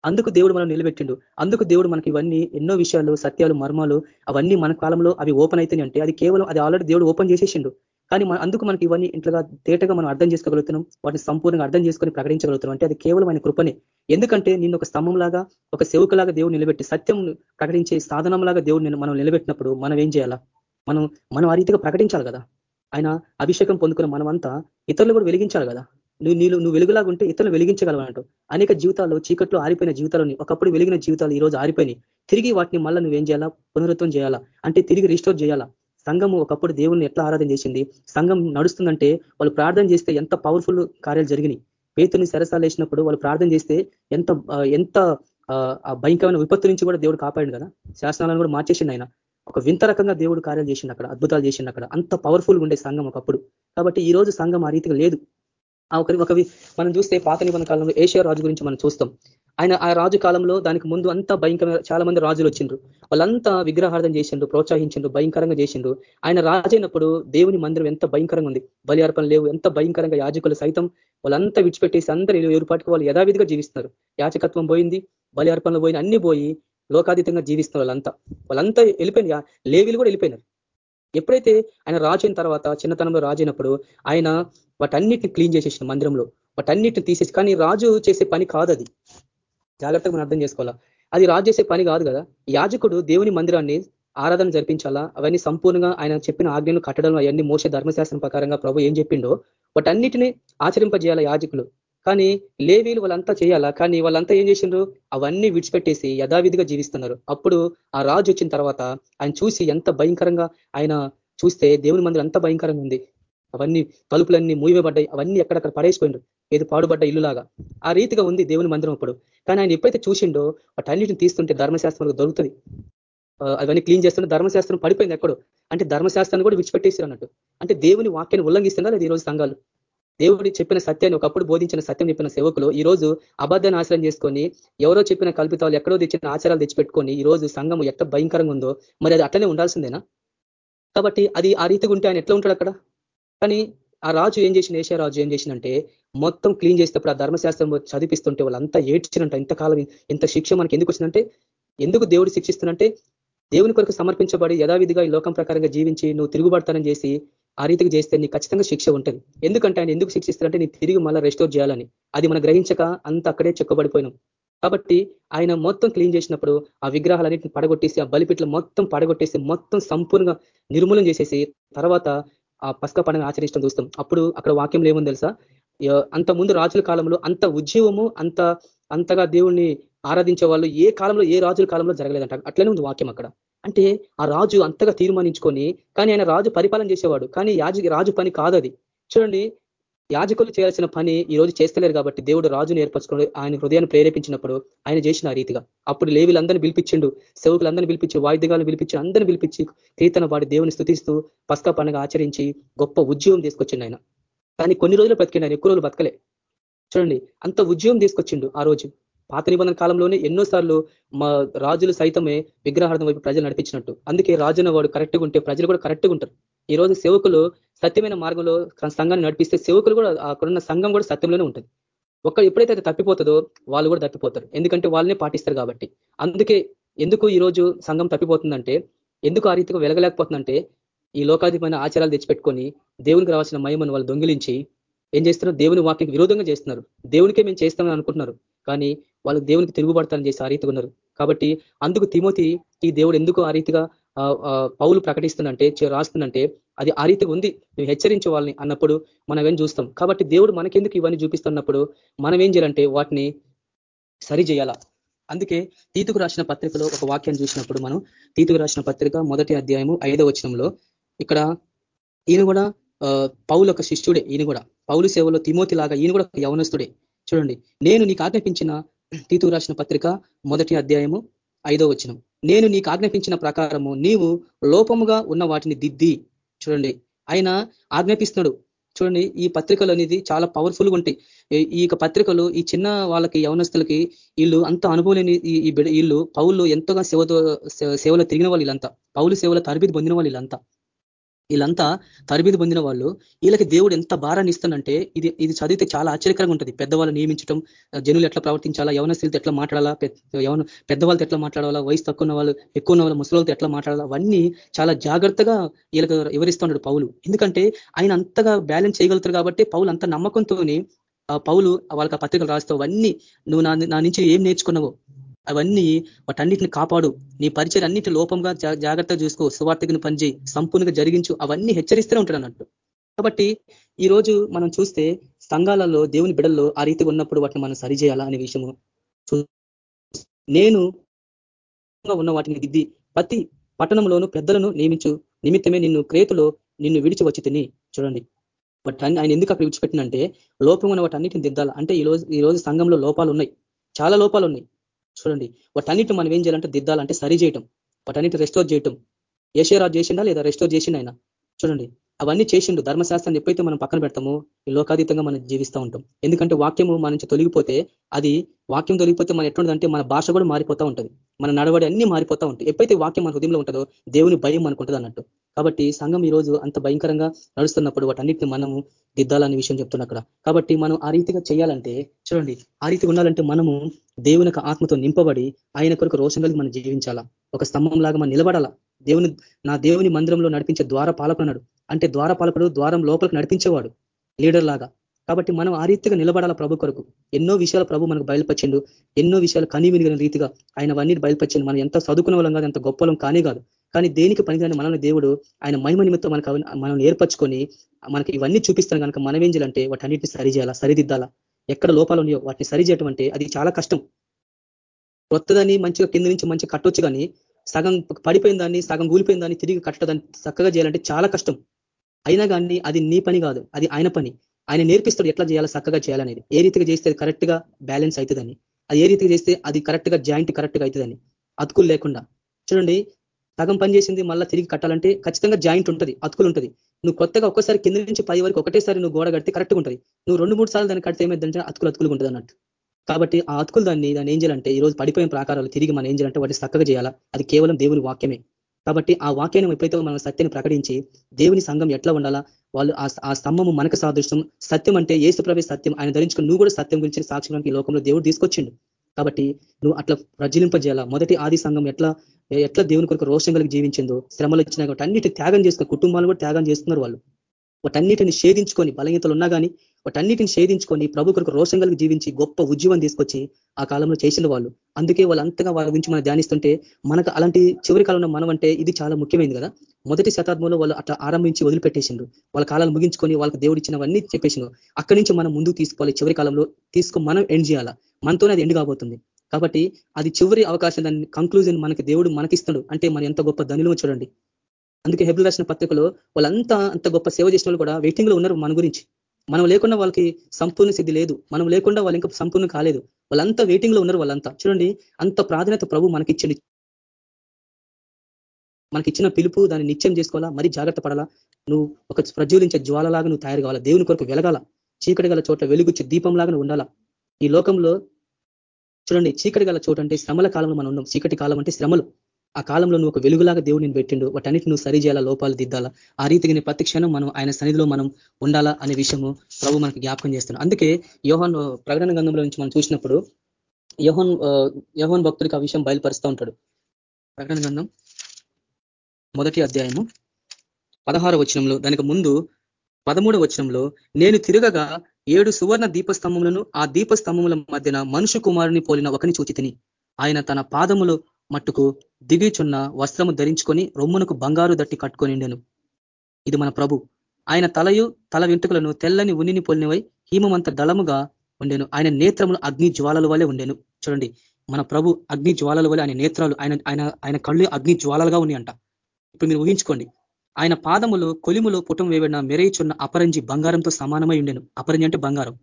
అందుకు దేవుడు మనం నిలబెట్టిండు. అందుకు దేవుడు మనకి ఇవన్నీ ఎన్నో విషయాలు సత్యాలు మర్మాలు అవన్నీ మన కాలంలో అవి ఓపెన్ అవుతాయి అంటే అది కేవలం అది ఆల్రెడీ దేవుడు ఓపెన్ చేసేసిండు. కానీ అందుకు మనకి ఇవన్నీ ఇంట్లోగా తేటగా మనం అర్థం చేసుకోగలుగుతున్నాం వాటిని సంపూర్ణంగా అర్థం చేసుకొని ప్రకటించగలుగుతున్నాం అంటే అది కేవలం ఆయన కృపనే. ఎందుకంటే నిన్ను ఒక స్తంభంలాగా ఒక సేవకులాగా దేవుడు నిలబెట్టి సత్యం ప్రకటించే సాధనంలాగా దేవుడు మనం నిలబెట్టినప్పుడు మనం ఏం చేయాలా? మనం మనం ఆ రీతిగా ప్రకటించాలి కదా. ఆయన అభిషేకం పొందుకున్న మనమంతా ఇతరులు కూడా వెలిగించాలి కదా. నువ్వు నీళ్ళు నువ్వు వెలుగులాగా ఉంటే ఇతరులు వెలిగించగలవన్నట్టు అనేక జీవితాల్లో చీకట్లో ఆరిపోయిన జీవితాలని ఒకప్పుడు వెలిగిన జీవితాలు ఈ రోజు ఆరిపోయినాయి. తిరిగి వాటిని మళ్ళీ నువ్వేం చేయాలా? పునరుత్వం చేయాలా? అంటే తిరిగి రిస్టోర్ చేయాలా? సంఘము ఒకప్పుడు దేవుణ్ణి ఎట్లా ఆరాధన చేసింది? సంఘం నడుస్తుందంటే వాళ్ళు ప్రార్థన చేస్తే ఎంత పవర్ఫుల్ కార్యాలు జరిగినాయి. పేతుని సరసాలు వేసినప్పుడు వాళ్ళు ప్రార్థన చేస్తే ఎంత ఎంత భయంకరమైన విపత్తు నుంచి కూడా దేవుడు కాపాడు కదా? శాసనాలను కూడా మార్చేసిండు ఆయన. ఒక వింత రకంగా దేవుడు కార్యాలు చేసిండు అక్కడ అద్భుతాలు చేసిండు అక్కడ. అంత పవర్ఫుల్ ఉండే సంఘం ఒకప్పుడు. కాబట్టి ఈ రోజు సంఘం ఆ రీతిగా లేదు. ఒకరి ఒక మనం చూస్తే పాత నిబంధన కాలంలో ఏషియా రాజు గురించి మనం చూస్తాం. ఆయన ఆ రాజు కాలంలో దానికి ముందు అంతా భయంకరంగా చాలా మంది రాజులు వచ్చిండ్రు. వాళ్ళంతా విగ్రహార్థం చేసిండ్రు ప్రోత్సహించిండ్రు భయంకరంగా చేసిండ్రు. ఆయన రాజైనప్పుడు దేవుని మందిరం ఎంత భయంకరంగా ఉంది. బలి అర్పణ లేవు ఎంత భయంకరంగా యాజకులు సైతం వాళ్ళంతా విడిచిపెట్టేసి అందరూ ఏర్పాటుకు వాళ్ళు యథావిధిగా జీవిస్తున్నారు. యాచకత్వం పోయింది బలి అర్పణలు పోయిన అన్ని పోయి లోకాతీతంగా జీవిస్తున్నారు వాళ్ళంతా. వాళ్ళంతా వెళ్ళిపోయిన లేవీలు కూడా వెళ్ళిపోయినారు. ఎప్పుడైతే ఆయన రాజైన తర్వాత చిన్నతనంలో రాజైనప్పుడు ఆయన వాటన్నిటిని క్లీన్ చేసేసిన మందిరంలో. వాటన్నిటిని తీసేసి కానీ రాజు చేసే పని కాదు అది జాగ్రత్తగా మనం అర్థం చేసుకోవాలా? అది రాజు చేసే పని కాదు కదా? యాజకుడు దేవుని మందిరాన్ని ఆరాధన జరిపించాలా? అవన్నీ సంపూర్ణంగా ఆయన చెప్పిన ఆజ్ఞలు కట్టడం అవన్నీ మోసే ధర్మశాస్త్రం ప్రకారంగా ప్రభు ఏం చెప్పిండో వాటన్నిటిని ఆచరింపజేయాలా యాజకులు? కానీ లేవీలు వాళ్ళంతా చేయాలా? కానీ వాళ్ళంతా ఏం చేసిండ్రు? అవన్నీ విడిచిపెట్టేసి యథావిధిగా జీవిస్తున్నారు. అప్పుడు ఆ రాజు వచ్చిన తర్వాత ఆయన చూసి ఎంత భయంకరంగా ఆయన చూస్తే దేవుని మందిరం అంత భయంకరంగా ఉంది. అవన్నీ తలుపులన్నీ మూయబడ్డాయి అవన్నీ ఎక్కడక్కడ పడేసిపోయినారు. ఏది పాడుబడ్డ ఇల్లులాగా. ఆ రీతిగా ఉంది దేవుని మందిరం అప్పుడు కానీ ఆయన ఎప్పుడైతే చూసిండో వాటన్నిటిని తీస్తుంటే ధర్మశాస్త్రం దొరుకుతుంది. అవన్నీ క్లీన్ చేస్తుంటే ధర్మశాస్త్రం పడిపోయింది ఎక్కడో. అంటే ధర్మశాస్త్రాన్ని కూడా విడిచిపెట్టేసారు అన్నట్టు. అంటే దేవుని వాక్యాన్ని ఉల్లంఘిస్తున్నారు అది ఈరోజు సంఘాలు? దేవుడు చెప్పిన సత్యాన్ని ఒకప్పుడు బోధించిన సత్యం చెప్పిన సేవకులు ఈ రోజు అబద్ధాన్ని ఆశ్రయం చేసుకొని ఎవరో చెప్పిన కల్పితాలు ఎక్కడో తెచ్చిన ఆచారాలు తెచ్చిపెట్టుకొని ఈ రోజు సంఘం ఎంత భయంకరంగా ఉందో మరి అది అట్లనే ఉండాల్సిందేనా? కాబట్టి అది ఆ రీతిగా ఉంటే ఆయన ఎట్లా ఉంటాడు అక్కడ? కానీ ఆ రాజు ఏం చేసిన ఏషియా రాజు ఏం చేసినంటే మొత్తం క్లీన్ చేసేటప్పుడు ఆ ధర్మశాస్త్రం చదివిస్తుంటే వాళ్ళంతా ఏడ్చినంట ఇంతకాలం ఇంత శిక్ష మనకి ఎందుకు వచ్చిందంటే ఎందుకు దేవుడు శిక్షిస్తున్నంటే దేవుని కొరకు సమర్పించబడి యథావిధిగా ఈ లోకం ప్రకారంగా జీవించి నువ్వు తిరుగుబడతానని చేసి ఆ రీతికి చేస్తే నీకు ఖచ్చితంగా శిక్ష ఉంటుంది. ఎందుకంటే ఆయన ఎందుకు శిక్షిస్తారంటే నీ తిరిగి మళ్ళీ రెస్టోర్ చేయాలని. అది మనం గ్రహించక అంత అక్కడే చెక్కబడిపోయినాం. కాబట్టి ఆయన మొత్తం క్లీన్ చేసినప్పుడు ఆ విగ్రహాలన్నింటిని పడగొట్టేసి ఆ బలిపిట్లు మొత్తం పడగొట్టేసి మొత్తం సంపూర్ణంగా నిర్మూలన చేసేసి తర్వాత ఆ పస్క పండుగ ఆచరించడం చూస్తాం. అప్పుడు అక్కడ వాక్యంలో ఏముంది తెలుసా? అంత ముందు రాజుల కాలంలో అంత ఉద్యమము అంత అంతగా దేవుణ్ణి ఆరాధించే వాళ్ళు ఏ కాలంలో ఏ రాజుల కాలంలో జరగలేదంట. అట్లనే ఉంది వాక్యం అక్కడ. అంటే ఆ రాజు అంతగా తీర్మానించుకొని కానీ ఆయన రాజు పరిపాలన చేసేవాడు. కానీ యాజకి రాజు పని కాదు అది చూడండి యాజకులు చేయాల్సిన పని ఈ రోజు చేస్తలేరు కాబట్టి దేవుడు రాజును ఏర్పరచుకుని ఆయన హృదయాన్ని ప్రేరేపించినప్పుడు ఆయన చేసిన రీతిగా. అప్పుడు లేవిలందరినీ పిలిపించిండు సేవకులందరినీ పిలిపించి వాయిద్యాలను పిలిపించి అందరిని పిలిపించి కీర్తన వాడి దేవుని స్థుతిస్తూ పస్కా పండుగ ఆచరించి గొప్ప ఉద్యోగం తీసుకొచ్చిండు ఆయన. కానీ కొన్ని రోజులు బతికిండు ఆయన ఎక్కువ రోజులు బతకలే చూడండి అంత ఉద్యోగం తీసుకొచ్చిండు ఆ రోజు. పాత నిబంధన కాలంలోనే ఎన్నోసార్లు మా రాజులు సైతమే విగ్రహార్థం వైపు ప్రజలు నడిపించినట్టు. అందుకే రాజున వాడు కరెక్ట్గా ఉంటే ప్రజలు కూడా కరెక్ట్గా ఉంటారు. ఈ రోజు సేవకులు సత్యమైన మార్గంలో సంఘాన్ని నడిపిస్తే సేవకులు కూడా అక్కడున్న సంఘం కూడా సత్యంలోనే ఉంటుంది. ఒక్క ఎప్పుడైతే అది తప్పిపోతుందో వాళ్ళు కూడా తప్పిపోతారు. ఎందుకంటే వాళ్ళనే పాటిస్తారు కాబట్టి. అందుకే ఎందుకు ఈ రోజు సంఘం తప్పిపోతుందంటే ఎందుకు ఆ రీతిగా వెలగలేకపోతుందంటే ఈ లోకాధిపైన ఆచారాలు తెచ్చిపెట్టుకొని దేవునికి రావాల్సిన మహిమను వాళ్ళు దొంగిలించి ఏం చేస్తున్నారు? దేవుని వాక్యకి విరోధంగా చేస్తున్నారు. దేవునికే మేము చేస్తామని అనుకుంటున్నారు. కానీ వాళ్ళు దేవునికి తిరుగుబడతారని చేసి ఆ రీతిగా ఉన్నారు. కాబట్టి అందుకు తిమోతి ఈ దేవుడు ఎందుకు ఆ రీతిగా పౌలు ప్రకటిస్తుందంటే రాస్తుందంటే అది ఆ రీతి ఉంది. నువ్వు హెచ్చరించే వాళ్ళని అన్నప్పుడు మనం ఏం చూస్తాం? కాబట్టి దేవుడు మనకెందుకు ఇవన్నీ చూపిస్తున్నప్పుడు మనం ఏం చేయాలంటే వాటిని సరి చేయాలా? అందుకే తీతుకు రాసిన పత్రికలో ఒక వాక్యాన్ని చూసినప్పుడు మనం తీతుకు రాసిన పత్రిక మొదటి అధ్యాయము ఐదో వచనంలో ఇక్కడ ఈయన కూడా పౌలు ఒక శిష్యుడే ఈయన కూడా. పౌలు సేవలో తిమోతి లాగా ఈయన కూడా యవనస్తుడే. చూడండి. నేను నీకు ఆజ్ఞాపించిన తీతుకు రాసిన పత్రిక మొదటి అధ్యాయము ఐదో వచనం. నేను నీకు ఆజ్ఞాపించిన ప్రకారము నీవు లోపముగా ఉన్న వాటిని దిద్ది చూడండి ఆయన ఆజ్ఞాపిస్తున్నాడు. చూడండి ఈ పత్రికలు అనేది చాలా పవర్ఫుల్గా ఉంటాయి. ఈ పత్రికలు ఈ చిన్న వాళ్ళకి యవనస్తులకి వీళ్ళు అంత అనుభవం లేని ఈ వీళ్ళు పౌలు ఎంతగా సేవతో సేవలో తిరిగిన వాళ్ళు వీళ్ళంతా. పౌలు సేవలో తరబిది పొందిన వాళ్ళు వీళ్ళంతా. వీళ్ళంతా తరబిది పొందిన వాళ్ళు. వీళ్ళకి దేవుడు ఎంత భారాన్ని ఇస్తానంటే ఇది ఇది చదివితే చాలా ఆశ్చర్యకరంగా ఉంటుంది. పెద్దవాళ్ళు నియమించడం జనులు ఎట్లా ప్రవర్తించాలా యవనస్తులతో ఎట్లా మాట్లాడాలా యవన పెద్దవాళ్ళతో ఎట్లా మాట్లాడాలా వయసు తక్కువ ఉన్న వాళ్ళు ఎక్కువ ఉన్న వాళ్ళు ముసలితో ఎట్లా మాట్లాడాలా అవన్నీ చాలా జాగ్రత్తగా వీళ్ళకి వివరిస్తున్నాడు పౌలు. ఎందుకంటే ఆయన అంతగా బ్యాలెన్స్ చేయగలుగుతారు కాబట్టి పౌలు అంత నమ్మకంతో పౌలు వాళ్ళకి ఆ పత్రికలు రాస్తావు అవన్నీ నువ్వు నా నుంచి ఏం నేర్చుకున్నావో అవన్నీ వాటన్నిటిని కాపాడు. నీ పరిచయం అన్నిటి లోపంగా జాగ్రత్తగా చూసుకో. సువార్తకుని పనిచేయి సంపూర్ణంగా జరిగించు. అవన్నీ హెచ్చరిస్తూనే ఉంటాడు అన్నట్టు. కాబట్టి ఈ రోజు మనం చూస్తే సంఘాలలో దేవుని బిడల్లో ఆ రీతిగా ఉన్నప్పుడు వాటిని మనం సరిచేయాలా అనే విషయము. నేను ఉన్న వాటిని దిద్ది ప్రతి పట్టణంలోను పెద్దలను నియమించు. నిమిత్తమే నిన్ను క్రేతులో నిన్ను విడిచి వచ్చి తిని. చూడండి. బట్ ఆయన ఎందుకు అక్కడ విడిచిపెట్టినంటే లోపం ఉన్న వాటి అన్నిటిని దిద్దాలి? అంటే ఈ రోజు ఈ రోజు సంఘంలో లోపాలు ఉన్నాయి చాలా లోపాలు ఉన్నాయి చూడండి వాటన్నిటి మనం ఏం చేయాలంటే దిద్దాలంటే సరి చేయటం వాటన్నిటి రెస్టోర్ చేయటం. ఏషేరాజు చేసిండా లేదా రెస్టోర్ చేసిండు ఆయన? చూడండి అవన్నీ చేసిండు ధర్మశాస్త్రాన్ని ఎప్పుడైతే మనం పక్కన పెడతామో ఈ లోకాతీతంగా మనం జీవిస్తూ ఉంటాం. ఎందుకంటే వాక్యము మన నుంచి తొలగిపోతే అది వాక్యం తొలగిపోతే మన ఎట్లుంటుందంటే మన భాష కూడా మారిపోతూ ఉంటుంది. మన నడవడి అన్ని మారిపోతూ ఉంటాయి. ఎప్పుడైతే వాక్యం మన హృదయంలో ఉంటుందో దేవుని భయం అనుకుంటుంది అన్నట్టు. కాబట్టి సంఘం ఈ రోజు అంత భయంకరంగా నడుస్తున్నప్పుడు వాటన్నిటిని మనము దిద్దాలనే విషయం చెప్తున్నా అక్కడ. కాబట్టి మనం ఆ రీతిగా చేయాలంటే చూడండి ఆ రీతిగా ఉండాలంటే మనము దేవుని ఆత్మతో నింపబడి ఆయన కొరకు రోషం కలిగి మనం జీవించాలా? ఒక స్తంభం లాగా మనం నిలబడాలా? దేవుని నా దేవుని మందిరంలో నడిపించే ద్వార పాలకున్నాడు అంటే ద్వార పాలకుడు ద్వారం లోపలికి నడిపించేవాడు లీడర్ లాగా. కాబట్టి మనం ఆ రీతిగా నిలబడాల ప్రభు కొరకు? ఎన్నో విషయాలు ప్రభు మనకు బయలుపరిచిండు ఎన్నో విషయాలు కనివినిగిన రీతిగా ఆయన అవన్నీ బయలుపరిచిండు. మనం ఎంత చదువుకున్న వాళ్ళం కాదు ఎంత గొప్పలం కానీ కాదు. కానీ దేనికి పనికిరాని మనల్ని దేవుడు ఆయన మహిమ నిమిత్తం మనకు మనం ఏర్పరచుకొని మనకి ఇవన్నీ చూపిస్తాను కనుక మనం ఏం చేయాలంటే వాటన్నిటిని సరి చేయాలా సరిదిద్దాలా? ఎక్కడ లోపాలు ఉన్నాయో వాటిని సరిచేయటం అంటే అది చాలా కష్టం. కొత్తదని మంచిగా కింద నుంచి మంచిగా కట్టొచ్చు కానీ సగం పడిపోయిన దాన్ని సగం కూలిపోయిన దాన్ని తిరిగి కట్టడం చక్కగా చేయాలంటే చాలా కష్టం. అయినా కానీ అది నీ పని కాదు అది ఆయన పని. ఆయన నేర్పిస్తాడు ఎట్లా చేయాలో చక్కగా చేయాలనేది. ఏ రీతిగా చేస్తే కరెక్ట్గా బ్యాలెన్స్ అవుతుందని అది ఏ రీతిగా చేస్తే అది కరెక్ట్గా జాయింట్ కరెక్ట్గా అవుతుందని అతుకులు లేకుండా. చూడండి సగం పని చేసింది మళ్ళీ తిరిగి కట్టాలంటే ఖచ్చితంగా జాయింట్ ఉంటుంది అతుకులు ఉంటుంది. నువ్వు కొత్తగా ఒక్కసారి కింద నుంచి పై వరకు ఒకటేసారి నువ్వు గోడ కడితే కరెక్ట్గా ఉంటుంది. నువ్వు రెండు మూడు సార్లు దాన్ని కడితే ఏమైందంటే అతుకులు అతుకులు ఉంటుంది అన్నట్టు కాబట్టి ఆ అతుకులు దాన్ని దాన్ని ఏం చేయాలంటే ఈ రోజు పడిపోయిన ప్రాకారాలు తిరిగి మనం ఏం చేయాలంటే వాటిని చక్కగా చేయాలా? అది కేవలం దేవుని వాక్యమే. కాబట్టి ఆ వాక్యాన్ని ఎప్పుడైతే మనం సత్యాన్ని ప్రకటించి దేవుని సంఘం ఎట్లా ఉండాలా? వాళ్ళు ఆ స్తంభము మనకు సాదృష్టం సత్యం అంటే ఏసుప్రవే సత్యం. ఆయన ధరించుకుని నువ్వు కూడా సత్యం గురించి సాక్షించడానికి లోకంలో దేవుడు తీసుకొచ్చిండు. కాబట్టి నువ్వు అట్లా ప్రజలింపజేయాలా మొదటి ఆది సంఘం ఎట్లా ఎట్లా దేవుని కొరకు రోషం కలిగి జీవించిందో శ్రమలు ఇచ్చినా కాబట్టి అన్నిటి త్యాగం చేసుకున్న కుటుంబాలు కూడా త్యాగం చేస్తున్నారు వాళ్ళు. వాటన్నిటిని షేధించుకొని బలహీతలు ఉన్నా కానీ వాటన్నిటిని షేధించుకొని ప్రభు కొరకు రోషం కలిగి జీవించి గొప్ప ఉద్యమం తీసుకొచ్చి ఆ కాలంలో చేసిన వాళ్ళు. అందుకే వాళ్ళు అంతగా వాళ్ళ గురించి మనం ధ్యానిస్తుంటే మనకు అలాంటి చివరి కాలంలో మనం అంటే ఇది చాలా ముఖ్యమైనది కదా. మొదటి శతాబ్దంలో వాళ్ళు అట్లా ఆరంభించి వదిలిపెట్టేసిండ్రు. వాళ్ళ కాలాలు ముగించుకొని వాళ్ళకి దేవుడు ఇచ్చినవన్నీ చెప్పేసిండ్రు. అక్కడి నుంచి మనం ముందుకు తీసుకోవాలి. చివరి కాలంలో తీసుకొని మనం ఎండ్ చేయాలా? మనతోనే అది ఎండ్ కాబోతుంది. కాబట్టి అది చివరి అవకాశం దాన్ని కంక్లూజన్ మనకి దేవుడు మనకిస్తాడు. అంటే మనం ఎంత గొప్ప ధనులు చూడండి. అందుకే హెబుల్ రాసిన పత్రికలో వాళ్ళంతా అంత గొప్ప సేవ చేసిన కూడా వెయిటింగ్లో ఉన్నారు మన గురించి. మనం లేకుండా వాళ్ళకి సంపూర్ణ సిద్ధి లేదు. మనం లేకుండా వాళ్ళు ఇంకా సంపూర్ణ కాలేదు. వాళ్ళంతా వెయిటింగ్లో ఉన్నారు వాళ్ళంతా. చూడండి అంత ప్రాధాన్యత ప్రభు మనకిచ్చింది మనకి ఇచ్చిన పిలుపు దాన్ని నిత్యం చేసుకోవాలా? మరి జాగ్రత్త పడాలా? నువ్వు ఒక ప్రజ్వలించే జ్వాలలాగా నువ్వు తయారు కావాలా? దేవుని కొరకు వెలగాల? చీకటి గల చోట్ల వెలుగుచ్చి దీపంలాగా నువ్వు ఉండాలా? ఈ లోకంలో చూడండి చీకటి గల చోట అంటే శ్రమల కాలంలో మనం ఉన్నాం చీకటి కాలం అంటే శ్రమలు. ఆ కాలంలో నువ్వు ఒక వెలుగులాగా దేవుడిని పెట్టిండు. వాటన్నిటి నువ్వు సరి చేయాలా లోపాలు దిద్దాలా? ఆ రీతిగానే ప్రతి క్షణం మనం ఆయన సన్నిధిలో మనం ఉండాలా అనే విషయము ప్రభు మనకి జ్ఞాపకం చేస్తున్నాం అందుకే యోహన్ ప్రకటన గంధంలో నుంచి మనం చూసినప్పుడు యోహన్ యోహన్ భక్తుడికి ఆ విషయం బయలుపరుస్తూ ఉంటాడు. ప్రకటన గంధం మొదటి అధ్యాయము పదహార వచనంలో దానికి ముందు పదమూడవ వచనంలో నేను తిరగగా ఏడు సువర్ణ దీపస్తంభములను ఆ దీపస్తంభముల మధ్యన మనుషు కుమారుని పోలిన ఒకని చూచితిని. ఆయన తన పాదములు మట్టుకు దిగిచున్న వస్త్రము ధరించుకొని రొమ్మునకు బంగారు దట్టి కట్టుకొని ఇది మన ప్రభు. ఆయన తలయు తల వెంట్రుకలను తెల్లని ఉన్నిని పోలినవై హీమంత దళముగా ఉండెను. ఆయన నేత్రములు అగ్ని జ్వాలల వలె ఉండెను. చూడండి మన ప్రభు అగ్ని జ్వాలల వలె ఆయన నేత్రాలు ఆయన ఆయన ఆయన కళ్ళు అగ్ని జ్వాలలుగా ఉన్నాయంట. ఇప్పుడు మీరు ఊహించుకోండి ఆయన పాదములు కొలిములో పుటం వేయబడిన మెరయిచున్న అపరంజి బంగారంతో సమానమై ఉండెను. అపరంజి అంటే బంగారం.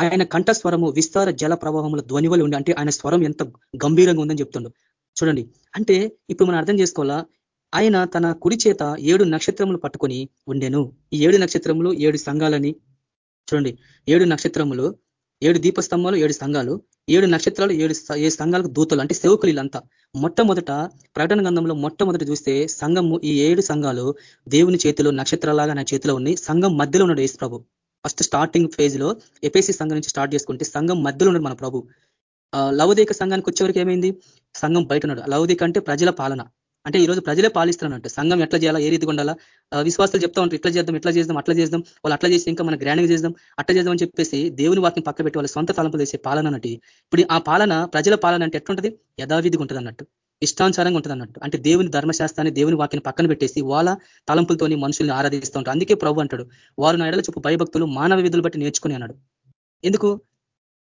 ఆయన కంఠస్వరము విస్తార జల ప్రవాహముల ధ్వనివలు ఉండి అంటే ఆయన స్వరం ఎంత గంభీరంగా ఉందని చెప్తుండు. చూడండి. అంటే ఇప్పుడు మనం అర్థం చేసుకోవాలా ఆయన తన కుడి చేత ఏడు నక్షత్రములు పట్టుకొని ఉండెను. ఈ ఏడు నక్షత్రములు ఏడు సంఘాలని చూడండి. ఏడు నక్షత్రములు ఏడు దీపస్తంభాలు ఏడు సంఘాలు. ఏడు నక్షత్రాలు ఏడు ఏడు సంఘాలకు దూతలు అంటే సేవకులు వీళ్ళంతా మొట్టమొదట ప్రకటన గంధంలో మొట్టమొదట చూస్తే సంఘము ఈ ఏడు సంఘాలు దేవుని చేతిలో నక్షత్రాలాగా నా చేతిలో ఉన్నాయి. సంఘం మధ్యలో ఉన్నాడు యేసు ప్రభు. ఫస్ట్ స్టార్టింగ్ ఫేజ్లో ఎపేసి సంఘం నుంచి స్టార్ట్ చేసుకుంటే సంఘం మధ్యలో ఉన్నాడు మన ప్రభు. లవదేక సంఘానికి వచ్చేవరకు ఏమైంది? సంఘం బయట ఉన్నాడు లవదేక అంటే ప్రజల పాలన. అంటే ఈ రోజు ప్రజలే పాలిస్తున్నట్టు సంఘం ఎట్లా చేయాలా ఏ రీతిగా ఉండాలా విశ్వాసాలు చెప్తా ఉంటారు ఇట్లా చేద్దాం ఇట్లా చేద్దాం అట్లా చేద్దాం వాళ్ళు అట్లా చేసి ఇంకా మనం గ్రాండ్గా చేద్దాం అట్లా చేద్దాం అని చెప్పేసి దేవుని వాటిని పక్క పెట్టి వాళ్ళ సొంత తలంపులు చేసే పాలన అన్నట్టు. ఇప్పుడు ఆ పాలన ప్రజల పాలన అంటే ఎట్లుంటది? యథావిధిగా ఉంటుంది అన్నట్టు ఇష్టానుసారంగా ఉంటుంది అన్నట్టు అంటే దేవుని ధర్మశాస్త్రాన్ని దేవుని వాక్యని పక్కన పెట్టేసి వాళ్ళ తలంపులతోని మనుషుల్ని ఆరాధిస్తూ ఉంటారు. అందుకే ప్రభు అంటాడు వారు నా ఎడల చూపు భయభక్తులు మానవ విధులు బట్టి నేర్చుకుని అన్నాడు. ఎందుకు?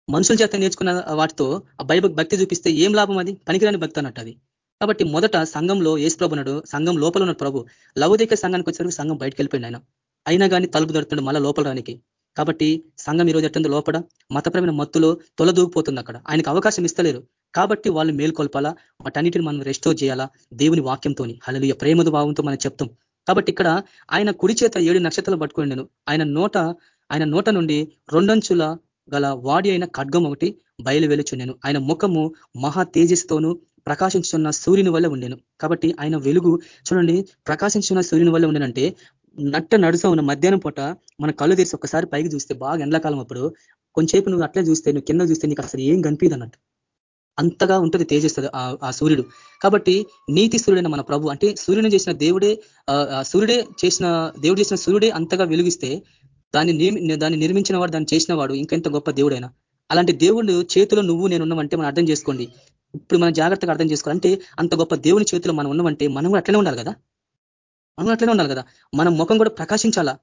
మనుషుల చేత నేర్చుకున్న వాటితో ఆ భయభక్తి భక్తి చూపిస్తే ఏం లాభం అది? పనికిరాని భక్తి అన్నట్టు అది. కాబట్టి మొదట సంఘంలో ఏసు ప్రభు ఉన్నాడు. సంఘం లోపల ఉన్న ప్రభు. లవదేక సంఘానికి వచ్చేసరికి సంఘం బయటకు వెళ్ళిపోయింది ఆయన. అయినా కానీ తలుపు దొరుకుతుంది మళ్ళీ లోపల రానికి. కాబట్టి సంఘం ఈరోజు ఎట్టుంది లోపల మతపరమైన మత్తులో తొలదూగిపోతుంది అక్కడ. ఆయనకు అవకాశం ఇస్తలేరు. కాబట్టి వాళ్ళు మేల్కొల్పాలా? వాటన్నిటిని మనం రెస్టోర్ చేయాలా? దేవుని వాక్యంతో హలలియ ప్రేమద భావంతో మనం చెప్తాం. కాబట్టి ఇక్కడ ఆయన కుడి చేత ఏడు నక్షత్రాలు పట్టుకోండి ఆయన నోట ఆయన నోట నుండి రెండంచుల గల వాడి అయిన ఖడ్గం ఒకటి బయలు ఆయన ముఖము మహా తేజస్తోనూ ప్రకాశించున్న సూర్యుని వల్ల ఉండేను. కాబట్టి ఆయన వెలుగు చూడండి ప్రకాశించున్న సూర్యుని వల్ల ఉండేనంటే నట్ట నడుస ఉన్న మధ్యాహ్నం పూట మన కళ్ళు తీసి ఒక్కసారి పైకి చూస్తే బాగా ఎండాకాలం అప్పుడు కొంచెంసేపు నువ్వు అట్లే చూస్తే నువ్వు కింద చూస్తే నీకు అసలు ఏం కనిపిదు అన్నట్టు. అంతగా ఉంటుంది తేజస్తుంది ఆ సూర్యుడు. కాబట్టి నీతి సూర్యుడైన మన ప్రభు అంటే సూర్యుని చేసిన దేవుడే సూర్యుడే చేసిన దేవుడు చేసిన సూర్యుడే అంతగా వెలుగిస్తే దాన్ని దాన్ని నిర్మించిన వాడు దాన్ని చేసిన వాడు ఇంకెంత గొప్ప దేవుడైనా. అలాంటి దేవుడు చేతిలో నువ్వు నేను ఉన్నామంటే మనం అర్థం చేసుకోండి. ఇప్పుడు మనం జాగ్రత్తగా అర్థం చేసుకోవాలంటే అంత గొప్ప దేవుని చేతిలో మనం ఉన్నామంటే మనం కూడా అట్లనే ఉండాలి కదా? మనం అట్లనే ఉండాలి కదా? మన ముఖం కూడా ప్రకాశించాలా?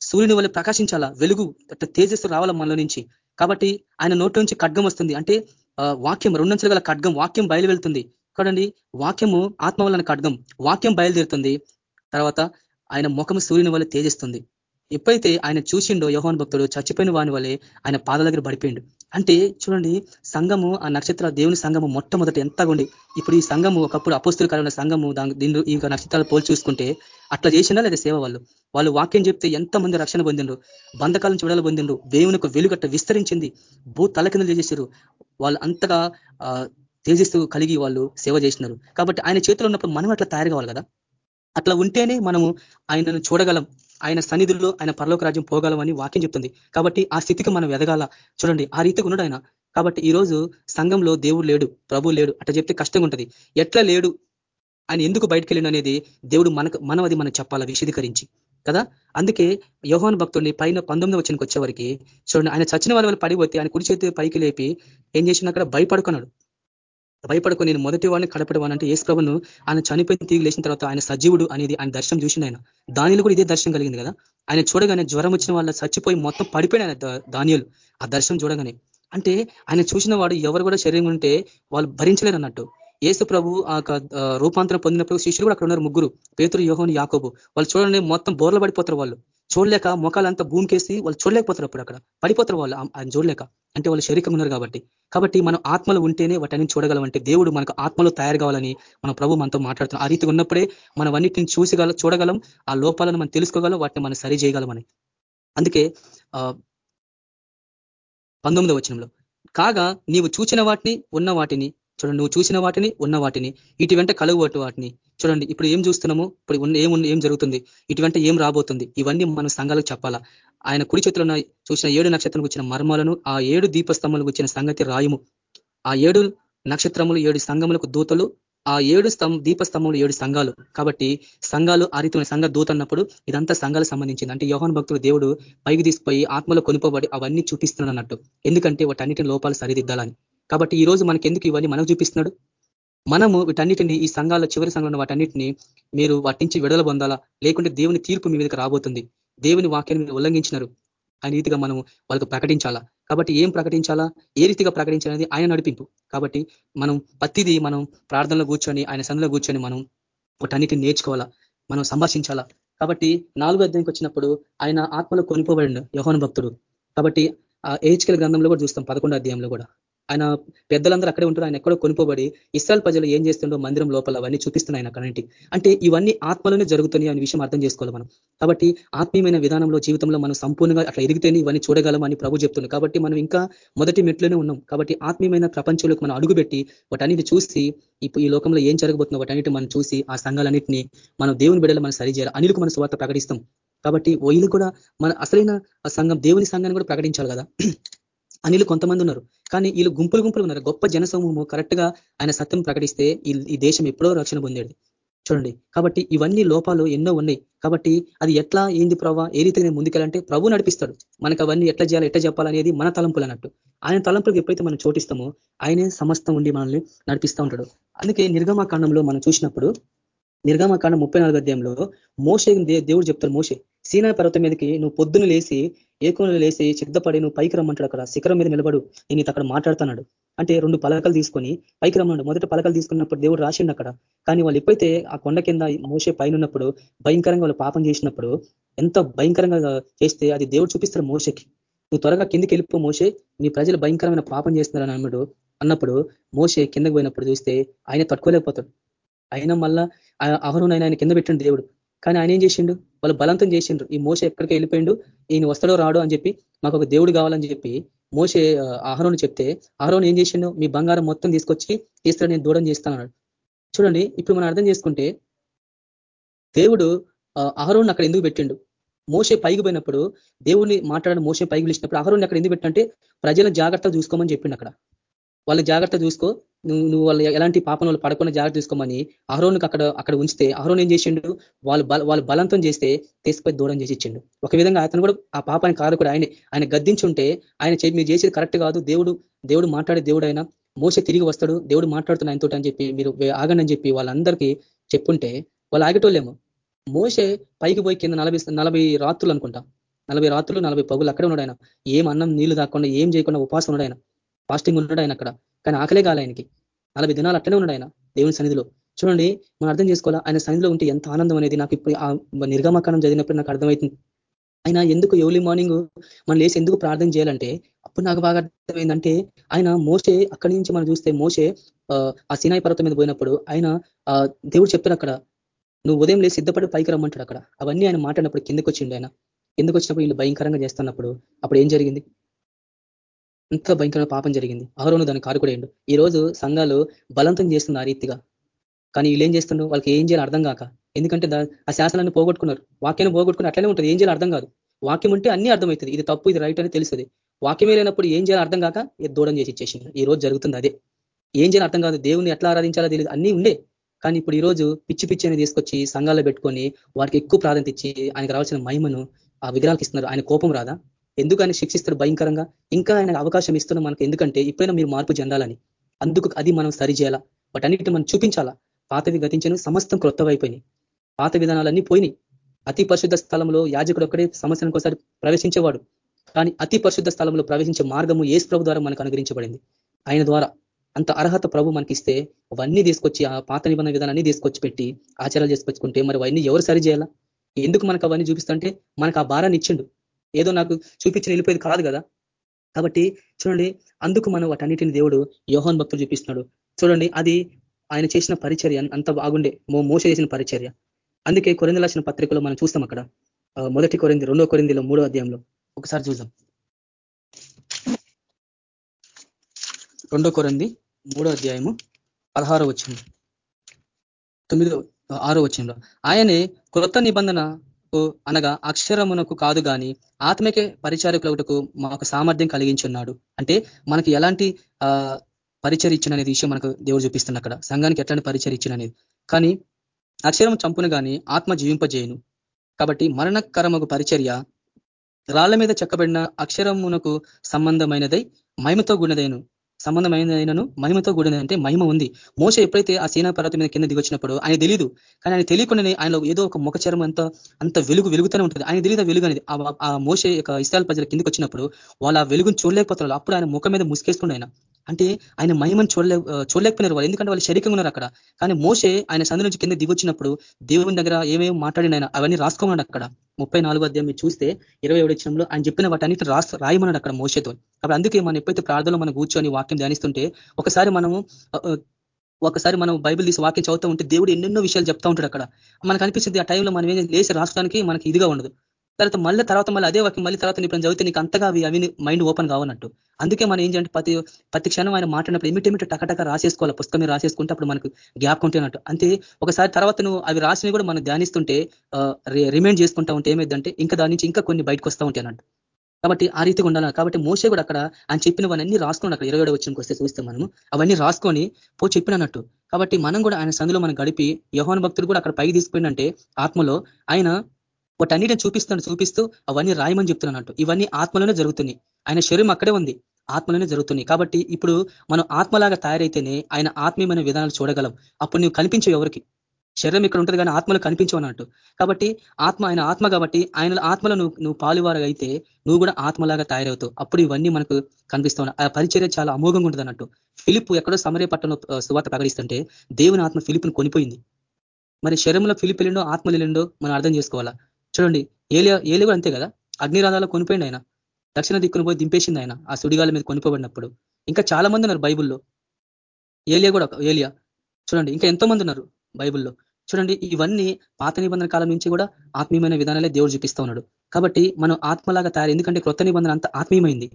సూర్యుని వల్ల ప్రకాశించాలా? వెలుగు తేజస్సు రావాలా మనలో నుంచి? కాబట్టి ఆయన నోటి నుంచి ఖడ్గం వస్తుంది. అంటే వాక్యం రెండంచెలు గల ఖడ్గం వాక్యం బయలువెళ్తుంది. చూడండి వాక్యము ఆత్మ వలన ఖడ్గం వాక్యం బయలుదేరుతుంది. తర్వాత ఆయన ముఖం సూర్యుని వల్ల తేజిస్తుంది. ఎప్పుడైతే ఆయన చూసిండో యోహోన్ భక్తుడు చచ్చిపోయిన వాని వల్లే ఆయన పాద దగ్గర పడిపోయిండు. అంటే చూడండి సంఘము ఆ నక్షత్ర దేవుని సంఘము మొట్టమొదటి ఎంతగా ఉండి? ఇప్పుడు ఈ సంఘము ఒకప్పుడు అపోస్తుల కాలంలో సంఘము దీని ఈ నక్షత్రాలు పోల్ చూసుకుంటే అట్లా చేసినా లేదా సేవ వాళ్ళు వాళ్ళు వాక్యం చెప్తే ఎంతమంది రక్షణ పొందిండ్రు? బంధకాలను చూడాలి పొందిండ్రు? దేవునికి వెలుగట్ట విస్తరించింది? భూ తలకిందలు చేసేసారు వాళ్ళు అంతగా తేజస్సు కలిగి వాళ్ళు సేవ చేసినారు. కాబట్టి ఆయన చేతిలో ఉన్నప్పుడు మనం అట్లా తయారు కావాలి కదా? అట్లా ఉంటేనే మనము ఆయనను చూడగలం. ఆయన సన్నిధుల్లో ఆయన పరలోక రాజ్యం పోగలమని వాక్యం చెప్తుంది. కాబట్టి ఆ స్థితికి మనం ఎదగాల. చూడండి ఆ రీతికి ఉన్నాడు ఆయన. కాబట్టి ఈరోజు సంఘంలో దేవుడు లేడు ప్రభు లేడు అట్లా చెప్తే కష్టంగా ఉంటుంది. ఎట్లా లేడు? ఆయన ఎందుకు బయటకు వెళ్ళిన అనేది దేవుడు మనకు మనం అది మనం చెప్పాలా విశదీకరించి. కదా? అందుకే యోహాన్ భక్తుడిని పైన పంతొమ్మిది వచ్చినకి వచ్చేవరికి చూడండి ఆయన చచ్చిన వాళ్ళ పడిపోతే ఆయన కుడి చేతి పైకి లేపి ఏం చేసిన అక్కడ? భయపడుకున్నాడు. భయపడకు నేను మొదటి వాడిని కడపడవానంటే ఏసు ప్రభును ఆయన చనిపోయిన తిరిగి లేచిన తర్వాత ఆయన సజీవుడు అనేది ఆయన దర్శనం చూసిన ఆయన. దానిలో కూడా ఇదే దర్శనం కలిగింది కదా? ఆయన చూడగానే జ్వరం వచ్చిన వాళ్ళ చచ్చిపోయి మొత్తం పడిపోయిన ఆయన దానియలు. ఆ దర్శనం చూడగానే. అంటే ఆయన చూసిన వాడు ఎవరు కూడా శరీరం ఉంటే వాళ్ళు భరించలేరు అన్నట్టు. ఏసు ప్రభు ఆ రూపాంతరం పొందినప్పుడు శిష్యులు కూడా అక్కడ ఉన్నారు ముగ్గురు. పేతురు యోహోని యాకోబు. వాళ్ళు చూడండి మొత్తం బోర్లు పడిపోతారు వాళ్ళు. చూడలేక మొఖాలంతా భూమికేసి వాళ్ళు చూడలేకపోతారు అప్పుడు అక్కడ పడిపోతారు వాళ్ళు. ఆయన చూడలేక. అంటే వాళ్ళు శరీరం ఉన్నారు కాబట్టి. కాబట్టి మనం ఆత్మలు ఉంటేనే వాటిని చూడగలం అంటే దేవుడు మనకు ఆత్మలో తయారు కావాలని మన ప్రభు మనతో మాట్లాడుతున్నాం ఆ రీతిగా ఉన్నప్పుడే మనం అన్నిటిని చూసిగల చూడగలం ఆ లోపాలను మనం తెలుసుకోగలం వాటిని మనం సరి చేయగలమని. అందుకే పంతొమ్మిదో వచనంలో కాగా నీవు చూచిన వాటిని ఉన్న వాటిని చూడండి నువ్వు చూసిన వాటిని ఉన్న వాటిని ఇటు వెంట కలుగుబట్టు వాటిని చూడండి ఇప్పుడు ఏం చూస్తున్నాము? ఇప్పుడు ఏం ఏం జరుగుతుంది? ఇటు వెంట ఏం రాబోతుంది? ఇవన్నీ మన సంఘాలకు చెప్పాలా? ఆయన కుడి చేతిలో చూసిన ఏడు నక్షత్రం వచ్చిన మర్మాలను ఆ ఏడు దీపస్తంభాలకు వచ్చిన సంగతి రాయము. ఆ ఏడు నక్షత్రములు ఏడు సంఘములకు దూతలు ఆ ఏడు స్తం దీపస్తంభములు ఏడు సంఘాలు. కాబట్టి సంఘాలు ఆ రీతి సంఘ దూత అన్నప్పుడు ఇదంతా సంఘాలకు సంబంధించింది. అంటే యోహన్ భక్తుడు దేవుడు పైకి తీసుకుపోయి ఆత్మలో కొనుకోబడి అవన్నీ చూపిస్తున్నాడు అన్నట్టు. ఎందుకంటే వాటన్నిటిని లోపాలు సరిదిద్దాలని. కాబట్టి ఈ రోజు మనకి ఎందుకు ఇవన్నీ మనకు చూపిస్తున్నాడు? మనము వీటన్నిటిని ఈ సంఘాల చివరి సంఘంలో వాటన్నిటిని మీరు వాటి నుంచి విడుదల పొందాలా? లేకుంటే దేవుని తీర్పు మీ మీదకి రాబోతుంది. దేవుని వాక్యాన్ని మీరు ఉల్లంఘించినారు. ఆ రీతిగా మనం వాళ్ళకు ప్రకటించాలా? కాబట్టి ఏం ప్రకటించాలా? ఏ రీతిగా ప్రకటించాలనేది ఆయన నడిపింపు. కాబట్టి మనం ప్రతిదీ మనం ప్రార్థనలో కూర్చొని ఆయన సందులో కూర్చొని మనం వాటన్నిటిని నేర్చుకోవాలా? మనం సంభాషించాలా? కాబట్టి నాలుగో అధ్యాయంకి వచ్చినప్పుడు ఆయన ఆత్మలో కొనిపోబడి యోహోన భక్తుడు. కాబట్టి ఆ ఏహెచ్కల్ గ్రంథంలో కూడా చూస్తాం పదకొండో అధ్యాయంలో కూడా. ఆయన పెద్దలందరూ అక్కడే ఉంటారు. ఆయన ఎక్కడో కొనుకోబడి ఇస్రాయల్ ప్రజలు ఏం చేస్తుండో మందిరం లోపల అవన్నీ చూపిస్తున్నాయి ఆయన కనంటి అంటే ఇవన్నీ ఆత్మలోనే జరుగుతున్నాయి అనే విషయం అర్థం చేసుకోవాలి మనం. కాబట్టి ఆత్మీయమైన విధానంలో జీవితంలో మనం సంపూర్ణంగా అట్లా ఎదిగితేనే ఇవన్నీ చూడగలం అని ప్రభు చెప్తుంది కాబట్టి మనం ఇంకా మొదటి మెట్లోనే ఉన్నాం. కాబట్టి ఆత్మీయమైన ప్రపంచంలోకి మనం అడుగుపెట్టి వాటన్నిటి చూసి ఇప్పుడు ఈ లోకంలో ఏం జరగబోతుందో వాటన్నిటి మనం చూసి ఆ సంఘాలన్నింటినీ మనం దేవుని బిడ్డలు మనం సరిచేయాలి అనిలకు మన స్వార్థ ప్రకటిస్తాం. కాబట్టి వీళ్ళు కూడా మన అసలైన సంఘం దేవుని సంఘాన్ని కూడా ప్రకటించాలి కదా. అనిలు కొంతమంది ఉన్నారు. కానీ వీళ్ళు గుంపులు గుంపులు ఉన్నారు. గొప్ప జనసమూహము కరెక్ట్గా ఆయన సత్యం ప్రకటిస్తే ఈ దేశం ఎప్పుడో రక్షణ పొందేది. చూడండి. కాబట్టి ఇవన్నీ లోపాలు ఎన్నో ఉన్నాయి. కాబట్టి అది ఎట్లా ఏంది ప్రభావ ఏ రీతిగా ముందుకెళ్ళంటే ప్రభు నడిపిస్తాడు. మనకు అవన్నీ ఎట్లా చేయాలి ఎట్లా చెప్పాలనేది మన తలంపులు అన్నట్టు. ఆయన తలంపులకు ఎప్పుడైతే మనం చోటిస్తామో ఆయనే సమస్తం ఉండి మనల్ని నడిపిస్తూ ఉంటాడు. అందుకే నిర్గమాకాండంలో మనం చూసినప్పుడు నిర్గమాకాండం ముప్పై నాలుగు అధ్యాయంలో మోసే దేవుడు చెప్తారు మోసే సీనా పర్వతం మీదకి నువ్వు పొద్దున లేసి ఏకోను లేసి సిద్ధపడి నువ్వు పైకి రమ్మంటాడు అక్కడ. శిఖరం మీద నిలబడు. నేను అక్కడ మాట్లాడుతున్నాడు. అంటే రెండు పలకలు తీసుకొని పైకి రమ్మన్నాడు. మొదట పలకలు తీసుకున్నప్పుడు దేవుడు రాసిండు అక్కడ. కానీ వాళ్ళు ఎప్పుడైతే ఆ కొండ కింద మోసే పైన ఉన్నప్పుడు భయంకరంగా వాళ్ళు పాపం చేసినప్పుడు ఎంత భయంకరంగా చేస్తే అది దేవుడు చూపిస్తారు మోసకి నువ్వు త్వరగా కిందికి వెళ్ళిపో మోసే నీ ప్రజలు భయంకరమైన పాపం చేస్తున్నారని అన్నాడు. అన్నప్పుడు మోసే కిందకి పోయినప్పుడు చూస్తే ఆయన తట్టుకోలేకపోతాడు. అయినా మళ్ళా అహరును ఆయన కింద పెట్టిండు దేవుడు. కానీ ఆయన ఏం చేసిండు? వాళ్ళు బలంతం చేసిండ్రు. ఈ మోస ఎక్కడికి వెళ్ళిపోయిండు? ఈయన వస్తాడో రాడు అని చెప్పి మాకు ఒక దేవుడు కావాలని చెప్పి మోసే ఆహరోను చెప్తే ఆహరోను ఏం చేసిండు? మీ బంగారం మొత్తం తీసుకొచ్చి తీస్తాడు నేను దూరం చేస్తాను చూడండి ఇప్పుడు మనం అర్థం చేసుకుంటే దేవుడు అహరోన్ అక్కడ ఎందుకు పెట్టిండు? మోసే పైకి పోయినప్పుడు దేవుడిని మాట్లాడిన మోసే పైకి పిలిచినప్పుడు అహరోన్ అక్కడ ఎందుకు పెట్టంటే ప్రజల జాగ్రత్త చూసుకోమని చెప్పిండు అక్కడ. వాళ్ళని జాగ్రత్త చూసుకో. నువ్వు నువ్వు వాళ్ళు ఎలాంటి పాపం వాళ్ళు పడకుండా జాగ్రత్త తీసుకోమని అహరోన్కి అక్కడ అక్కడ ఉంచితే అహరోన్ ఏం చేసిండు? వాళ్ళు వాళ్ళు బలంతం చేస్తే తీసుకుపోయి దూరం చేసి ఇచ్చిండు. ఒక విధంగా అతను కూడా ఆ పాపాన్ని కారకుడు ఆయన. ఆయన గద్దించుంటే ఆయన మీరు చేసేది కరెక్ట్ కాదు. దేవుడు దేవుడు మాట్లాడే దేవుడు ఆయన మోస తిరిగి వస్తాడు. దేవుడు మాట్లాడుతున్న ఆయనతో అని చెప్పి మీరు ఆగండి అని చెప్పి వాళ్ళందరికీ చెప్పుంటే వాళ్ళు ఆగేటోళ్ళేమో. మోసే పైకి పోయి కింద నలభై నలభై రాత్రులు అనుకుంటా. నలభై రాత్రులు నలభై పగులు అక్కడే ఉన్నాడు ఆయన. ఏం అన్నం నీళ్ళు దాక్కుండా ఏం చేయకుండా ఉపాసం ఉన్నాడు ఆయన. ఫాస్టింగ్ ఉన్నాడు ఆయన అక్కడ. కానీ ఆకలే కాలే ఆయనకి. నలభై దినాలు అట్టనే ఉన్నాడు ఆయన దేవుని సన్నిధిలో. చూడండి మనం అర్థం చేసుకోవాలా? ఆయన సన్నిధిలో ఉంటే ఎంత ఆనందం అనేది నాకు ఇప్పుడు ఆ నిర్గమకాలం చదివినప్పుడు నాకు అర్థమవుతుంది. ఆయన ఎందుకు ఎర్లీ మార్నింగ్ మనం లేసి ఎందుకు ప్రార్థన చేయాలంటే అప్పుడు నాకు బాగా అర్థమైందంటే ఆయన మోసే అక్కడి నుంచి మనం చూస్తే మోసే ఆ సినాయి పర్వతం మీద పోయినప్పుడు ఆయన దేవుడు చెప్తారు అక్కడ నువ్వు ఉదయం లేసి సిద్ధపడి పైకి రమ్మంటాడు అక్కడ. అవన్నీ ఆయన మాట్లాడినప్పుడు కిందకు వచ్చిండు ఆయన. కిందకు వచ్చినప్పుడు వీళ్ళు భయంకరంగా చేస్తున్నప్పుడు అప్పుడు ఏం జరిగింది? ఇంకా భయంకర పాపం జరిగింది. అహరోను దాన్ని కారుకుడేయండు ఈ రోజు సంఘాలు బలవంతం చేస్తుంది ఆ రీతిగా. కానీ వీళ్ళు ఏం చేస్తున్నారు వాళ్ళకి ఏం చేయాలి అర్థం కాక. ఎందుకంటే ఆ శాసనాన్ని పోగొట్టుకున్నారు. వాక్యాన్ని పోగొట్టుకుని అట్లనే ఉంటుంది. ఏం చేయాలి అర్థం కాదు. వాక్యం ఉంటే అన్ని అర్థమవుతుంది. ఇది తప్పు ఇది రైట్ అని తెలుస్తుంది. వాక్యమే లేనప్పుడు ఏం చేయాలి అర్థం కాక ఇది దూరం చేసి ఇచ్చేసింది ఈ రోజు జరుగుతుంది అదే. ఏం చేయాలి అర్థం కాదు. దేవుని ఎట్లా ఆరాధించాలో తెలియదు. అన్నీ ఉండే. కానీ ఇప్పుడు ఈ రోజు పిచ్చి పిచ్చి అని తీసుకొచ్చి సంఘాల్లో పెట్టుకొని వారికి ఎక్కువ ప్రాధాన్యత ఇచ్చి ఆయనకు రావాల్సిన మహిమను ఆ విగ్రహాలకు ఇస్తున్నారు. ఆయన కోపం రాదా? ఎందుకు ఆయన శిక్షిస్తాడు భయంకరంగా? ఇంకా ఆయన అవకాశం ఇస్తున్నాం మనకు ఎందుకంటే ఇప్పుడైనా మీరు మార్పు చెందాలని. అందుకు అది మనం సరి చేయాలా? మనం చూపించాలా? పాతవి గతించను సమస్తం క్రొత్తవైపోయినాయి. పాత విధానాలన్నీ పోయినాయి. అతి పరిశుద్ధ స్థలంలో యాజకుడు ఒక్కడే సంవత్సరానికి ఒకసారి ప్రవేశించేవాడు. కానీ అతి పరిశుద్ధ స్థలంలో ప్రవేశించే మార్గము ఏసు ప్రభు ద్వారా మనకు అనుగ్రహించబడింది. ఆయన ద్వారా అంత అర్హత ప్రభు మనకి ఇస్తే అవన్నీ తీసుకొచ్చి ఆ పాత నిబంధన విధానాన్ని తీసుకొచ్చి పెట్టి ఆచారాలు చేసుకొచ్చుకుంటే మరి అవన్నీ ఎవరు సరి చేయాలా? ఎందుకు మనకు అవన్నీ చూపిస్తుంటే మనకు ఆ భారాన్ని ఇచ్చిండు. ఏదో నాకు చూపించిన వెళ్ళిపోయేది కాదు కదా. కాబట్టి చూడండి అందుకు మనం వాటన్నిటిని దేవుడు యోహన్ భక్తులు చూపిస్తున్నాడు. చూడండి అది ఆయన చేసిన పరిచర్య అంత బాగుండే. మోస చేసిన పరిచర్య. అందుకే కొరింది రాసిన పత్రికలో మనం చూస్తాం అక్కడ. మొదటి కొరింది రెండో కొరిందిలో మూడో అధ్యాయంలో. ఒకసారి చూద్దాం. రెండో కొరింది మూడో అధ్యాయము పదహారో వచ్చింది తొమ్మిదో ఆరో వచ్చిందో ఆయనే కొత్త నిబంధన అనగా అక్షరమునకు కాదు కానీ ఆత్మకే పరిచారకులకు మాకు సామర్థ్యం కలిగించున్నాడు. అంటే మనకి ఎలాంటి పరిచయం ఇచ్చిన అనేది విషయం మనకు దేవుడు చూపిస్తుంది అక్కడ. సంఘానికి ఎట్లాంటి పరిచయం ఇచ్చిన అనేది కానీ అక్షరం చంపును కానీ ఆత్మ జీవింపజేయను. కాబట్టి మరణకరమకు పరిచర్య రాళ్ళ మీద చెక్కబడిన అక్షరమునకు సంబంధమైనదై మహిమతో గుణదైను. సంబంధమైనను మహిమతో కూడిన అంటే మహిమ ఉంది. మోస ఎప్పుడైతే ఆ సీనా పర్వతం మీద కింద దిగొచ్చినప్పుడు ఆయన తెలియదు కానీ ఆయన తెలియకుండానే ఆయనలో ఏదో ఒక ముఖచరం అంత అంత వెలుగు వెలుగుతూనే ఉంటుంది. ఆయన తెలియదు వెలుగు అనేది. ఆ మోస యొక్క ఇష్టాల ప్రజల కిందకి వచ్చినప్పుడు వాళ్ళ ఆ వెలుగును చూడలేకపోతున్నారు. అప్పుడు ఆయన ముఖం మీద ముసుకేస్తుండే ఆయన. అంటే ఆయన మహిమను చూడలే చూడలేకపోయినారు వాళ్ళు. ఎందుకంటే వాళ్ళు శరీరంగా ఉన్నారు అక్కడ. కానీ మోసే ఆయన సందు నుంచి కింద దిగొచ్చినప్పుడు దేవుని దగ్గర ఏమేమి మాట్లాడిన అవన్నీ రాసుకోమన్నాడు అక్కడ. ముప్పై నాలుగు అధ్యాయం మీరు చూస్తే ఇరవై ఏడు ఆయన చెప్పిన వాటన్నిటి రాసి రాయమన్నాడు అక్కడ మోసతో కాబట్టి అందుకే మనం ఎప్పుడైతే ప్రార్థనలో మనం కూర్చొని వాక్యం ధ్యానిస్తుంటే ఒకసారి మనము ఒకసారి మనం బైబిల్ తీసి వాక్యం చదువుతూ ఉంటే దేవుడు ఎన్నెన్నో విషయాలు చెప్తా ఉంటాడు అక్కడ. మనకు అనిపిస్తుంది ఆ టైంలో మనం ఏం లేచి రాసుకోవడానికి మనకి ఇదిగా ఉండదు. తర్వాత మళ్ళీ తర్వాత మళ్ళీ అదే వాక్యం మళ్ళీ తర్వాత ఇప్పుడు చదివితే నీకు అంతగా అవి అవి మైండ్ ఓపెన్ కావనట్టు అందుకే మనం ఏం చేయంటే ప్రతి ప్రతి క్షణం ఆయన మాట్లాడినప్పుడు ఎమిటెమిట టకటక రాసేసుకోవాలి. పుస్తకం రాసేసుకుంటే అప్పుడు మనకు గ్యాప్ ఉంటేనట్టు అంతే ఒకసారి తర్వాత నువ్వు అవి రాసినవి కూడా మనం ధ్యానిస్తుంటే రిమైండ్ చేసుకుంటా ఉంటే ఏమైందంటే ఇంకా దాని నుంచి ఇంకా కొన్ని బయటకు వస్తూ ఉంటాయి అన్నట్టు. కాబట్టి ఆ రీతిగా ఉండాలి కాబట్టి మోసే కూడా అక్కడ ఆయన చెప్పినవన్నీ రాసుకుని అక్కడ. ఇరవై వచ్చినకి వస్తే చూస్తే మనము. అవన్నీ రాసుకొని పో చెప్పినట్టు కాబట్టి మనం కూడా ఆయన సందులో మనం గడిపి యహోన్ భక్తుడు కూడా అక్కడ పైకి తీసుకుపోయిందంటే ఆత్మలో ఆయన వాటన్నిటిని చూపిస్తాడు చూపిస్తూ అవన్నీ రాయమని చెప్తున్నట్టు ఇవన్నీ ఆత్మలోనే జరుగుతున్నాయి. ఆయన శరీరం అక్కడే ఉంది. ఆత్మలోనే జరుగుతున్నాయి. కాబట్టి ఇప్పుడు మనం ఆత్మలాగా తయారైతేనే ఆయన ఆత్మీయమైన విధానాలు చూడగలం. అప్పుడు నువ్వు కనిపించవు ఎవరికి. శరీరం ఇక్కడ ఉంటుంది కానీ ఆత్మలో కనిపించవన్నట్టు కాబట్టి ఆత్మ ఆయన ఆత్మ కాబట్టి ఆయన ఆత్మలో నువ్వు నువ్వు పాలువారు అయితే నువ్వు కూడా ఆత్మలాగా తయారవుతావు. అప్పుడు ఇవన్నీ మనకు కనిపిస్తావు ఆ పరిచర్య చాలా అమోఘంగా ఉంటుంది అన్నట్టు. ఫిలిప్ ఎక్కడో సమరే పట్టణం సువార్త ప్రకటిస్తుంటే దేవుని ఆత్మ ఫిలిప్ను కొనిపోయింది. మరి శరీరంలో ఫిలిప్ వెళ్ళిండో ఆత్మ వెళ్ళిండో మనం అర్థం చేసుకోవాలా? చూడండి ఏలియా ఏలి కూడా అంతే కదా? అగ్నిరాధాలో కొనిపోయింది ఆయన. దక్షిణ దిక్కును పోయి దింపేసింది ఆయన ఆ సుడిగాల మీద కొనిపోబడినప్పుడు. ఇంకా చాలా మంది ఉన్నారు బైబుల్లో. ఏలియా కూడా ఏలియా. చూడండి ఇంకా ఎంతో మంది ఉన్నారు బైబుల్లో. చూడండి ఇవన్నీ పాత నిబంధన కాలం నుంచి కూడా ఆత్మీయమైన విధానాలే దేవుడు చూపిస్తూ ఉన్నాడు. కాబట్టి మనం ఆత్మలాగా తయారు ఎందుకంటే క్రొత్త నిబంధన అంత ఆత్మీయమైంది.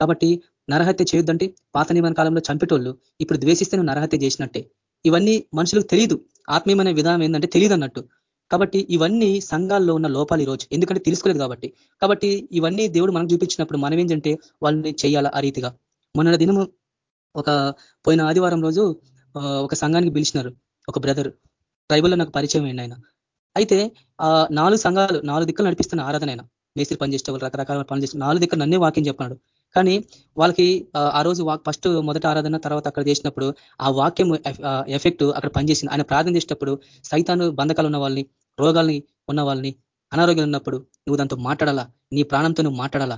కాబట్టి నరహత్య చేయొద్దంటే పాత నిబంధన కాలంలో చంపేటోళ్ళు ఇప్పుడు ద్వేషిస్తే నువ్వు నరహత్య చేసినట్టే. ఇవన్నీ మనుషులకు తెలియదు ఆత్మీయమైన విధానం ఏంటంటే తెలియదు అన్నట్టు కాబట్టి ఇవన్నీ సంఘాల్లో ఉన్న లోపాలు ఈరోజు. ఎందుకంటే తెలుసుకోలేదు కాబట్టి. కాబట్టి ఇవన్నీ దేవుడు మనకు చూపించినప్పుడు మనం ఏంటంటే వాళ్ళని చేయాలా ఆ రీతిగా? మొన్న దినము ఒక పోయిన ఆదివారం రోజు ఒక సంఘానికి పిలిచినారు ఒక బ్రదర్ ట్రైబల్లో నాకు పరిచయం అయింది ఆయన. అయితే ఆ నాలుగు సంఘాలు నాలుగు దిక్కులు నడిపిస్తున్న ఆరాధన ఆయన. మేస్త్రి పనిచేసే వాళ్ళు రకరకాల పనులు చేస్తే నాలుగు దిక్కులు నన్నే వాక్యం చెప్పినాడు. కానీ వాళ్ళకి ఆ రోజు ఫస్ట్ మొదట ఆరాధన తర్వాత అక్కడ చేసినప్పుడు ఆ వాక్యం ఎఫెక్ట్ అక్కడ పనిచేసింది. ఆయన ప్రార్థన చేసేటప్పుడు సైతాను బంధకాలు ఉన్న వాళ్ళని రోగాల్ని ఉన్న వాళ్ళని అనారోగ్యం ఉన్నప్పుడు నువ్వు దాంతో మాట్లాడాలా? నీ ప్రాణంతో నువ్వు మాట్లాడాలా?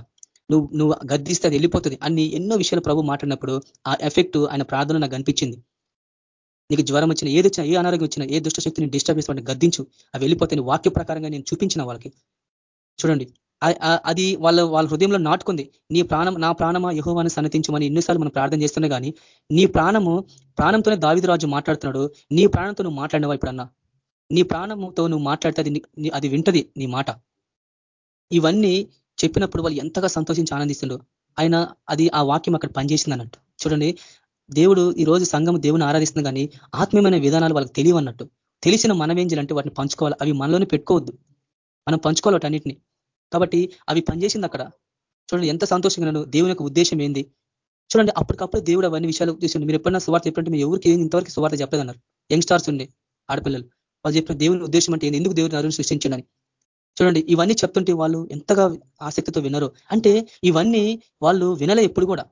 నువ్వు నువ్వు గద్దిస్తే అది వెళ్ళిపోతుంది. అన్ని ఎన్నో విషయాలు ప్రభు మాట్లాడినప్పుడు ఆ ఎఫెక్ట్ ఆయన ప్రార్థన నాకు అనిపించింది. నీకు జ్వరం వచ్చిన ఏది వచ్చినా ఏ అనారోగ్యం వచ్చినా ఏ దుష్టశక్తిని డిస్టర్బ్ చేసి గద్దించు. అవి వెళ్ళిపోతాయి వాక్య ప్రకారంగా నేను చూపించిన వాళ్ళకి. చూడండి. అది వాళ్ళ వాళ్ళ హృదయంలో నాటుకుంది. నీ ప్రాణం నా ప్రాణమా యహోవాన్ని సన్నతించమని ఎన్నిసార్లు మనం ప్రార్థన చేస్తున్నా కానీ నీ ప్రాణము ప్రాణంతోనే దావిదరాజు మాట్లాడుతున్నాడు. నీ ప్రాణంతో నువ్వు మాట్లాడినవా ఇప్పుడన్నా? నీ ప్రాణముతో నువ్వు మాట్లాడితే అది అది వింటది నీ మాట. ఇవన్నీ చెప్పినప్పుడు వాళ్ళు ఎంతగా సంతోషించి ఆనందిస్తుండో. ఆయన అది ఆ వాక్యం అక్కడ పనిచేసింది అన్నట్టు చూడండి దేవుడు ఈ రోజు సంఘం దేవుని ఆరాధిస్తుంది కానీ ఆత్మీయమైన విధానాలు వాళ్ళకి తెలియవన్నట్టు. తెలిసిన మనం ఏం చేయాలంటే వాటిని పంచుకోవాలి. అవి మనలోనే పెట్టుకోవద్దు. మనం పంచుకోవాలి అన్నిటిని కాబట్టి అవి పనిచేసింది అక్కడ. చూడండి ఎంత సంతోషంగా దేవుని యొక్క ఉద్దేశం ఏంది? చూడండి అప్పటికప్పుడు దేవుడు అవన్నీ విషయాలు చూసిండి. మీరు ఎప్పుడన్నా సువార్త చెప్పంటే మీరు ఎవరికి ఇంతవరకు సువార్త చెప్పలేదన్నారు. యంగ్ స్టార్స్ ఉండే ఆడపిల్లలు. వాళ్ళు చెప్పిన దేవుని ఉద్దేశం అంటే ఎందుకు దేవుడిని నరుని సృష్టించండి చూడండి ఇవన్నీ చెప్తుంటే వాళ్ళు ఎంతగా ఆసక్తితో వినరు అంటే ఇవన్నీ వాళ్ళు వినలే ఎప్పుడు కూడా.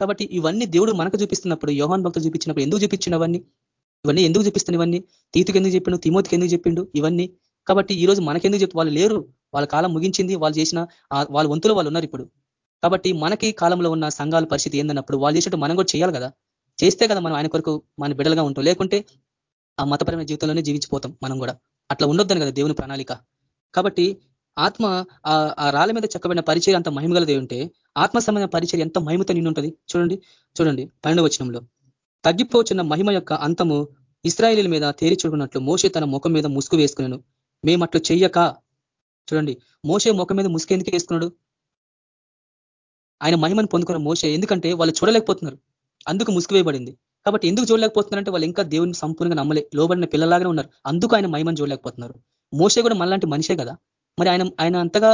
కాబట్టి ఇవన్నీ దేవుడు మనకు చూపిస్తున్నప్పుడు యోహాన్ భక్తులు చూపించినప్పుడు ఎందుకు చూపించినవన్నీ ఇవన్నీ ఎందుకు చూపిస్తున్నాయి ఇవన్నీ? తీతుకి ఎందుకు చెప్పిండు? తిమోతికి ఎందుకు చెప్పిండు ఇవన్నీ? కాబట్టి ఈ రోజు మనకెందుకు చెప్పి వాళ్ళు లేరు. వాళ్ళ కాలం ముగించింది వాళ్ళు చేసిన వాళ్ళ వంతులు వాళ్ళు ఉన్నారు ఇప్పుడు. కాబట్టి మనకి కాలంలో ఉన్న సంఘాల పరిస్థితి ఏందన్నప్పుడు వాళ్ళు చేసినట్టు మనం కూడా చేయాలి కదా. చేస్తే కదా మనం ఆయన కొరకు మన బిడ్డలుగా ఉంటాం. లేకుంటే ఆ మతపరమైన జీవితంలోనే జీవించిపోతాం మనం కూడా. అట్లా ఉండొద్దని కదా దేవుని ప్రణాళిక. కాబట్టి ఆత్మ ఆ రాళ్ళ మీద చెక్కబడిన పరిచయం అంత మహిమగలదే ఉంటే ఆత్మ సంబంధమైన పరిచయం ఎంత మహిమతో నిండి ఉంటుంది? చూడండి చూడండి పన్నెండు వచనంలో. తగ్గిపోచున్న మహిమ యొక్క అంతము ఇస్రాయేలీల మీద తేరి చూడుకున్నట్లు మోసే తన ముఖం మీద ముసుగు వేసుకున్నాను మేము అట్లు చెయ్యక చూడండి మోసే ముఖం మీద ముసుగు ఎందుకు వేసుకున్నాడు? ఆయన మహిమను పొందుకున్న మోసే ఎందుకంటే వాళ్ళు చూడలేకపోతున్నారు. అందుకు ముసుగు వేయబడింది. కాబట్టి ఎందుకు చూడలేకపోతున్నారంటే వాళ్ళు ఇంకా దేవుని సంపూర్ణంగా నమ్మలే. లోబడిన పిల్లలాగానే ఉన్నారు. అందుకు ఆయన మహిమను చూడలేకపోతున్నారు. మోసే కూడా మనలాంటి మనిషే కదా. మరి ఆయన ఆయన అంతగా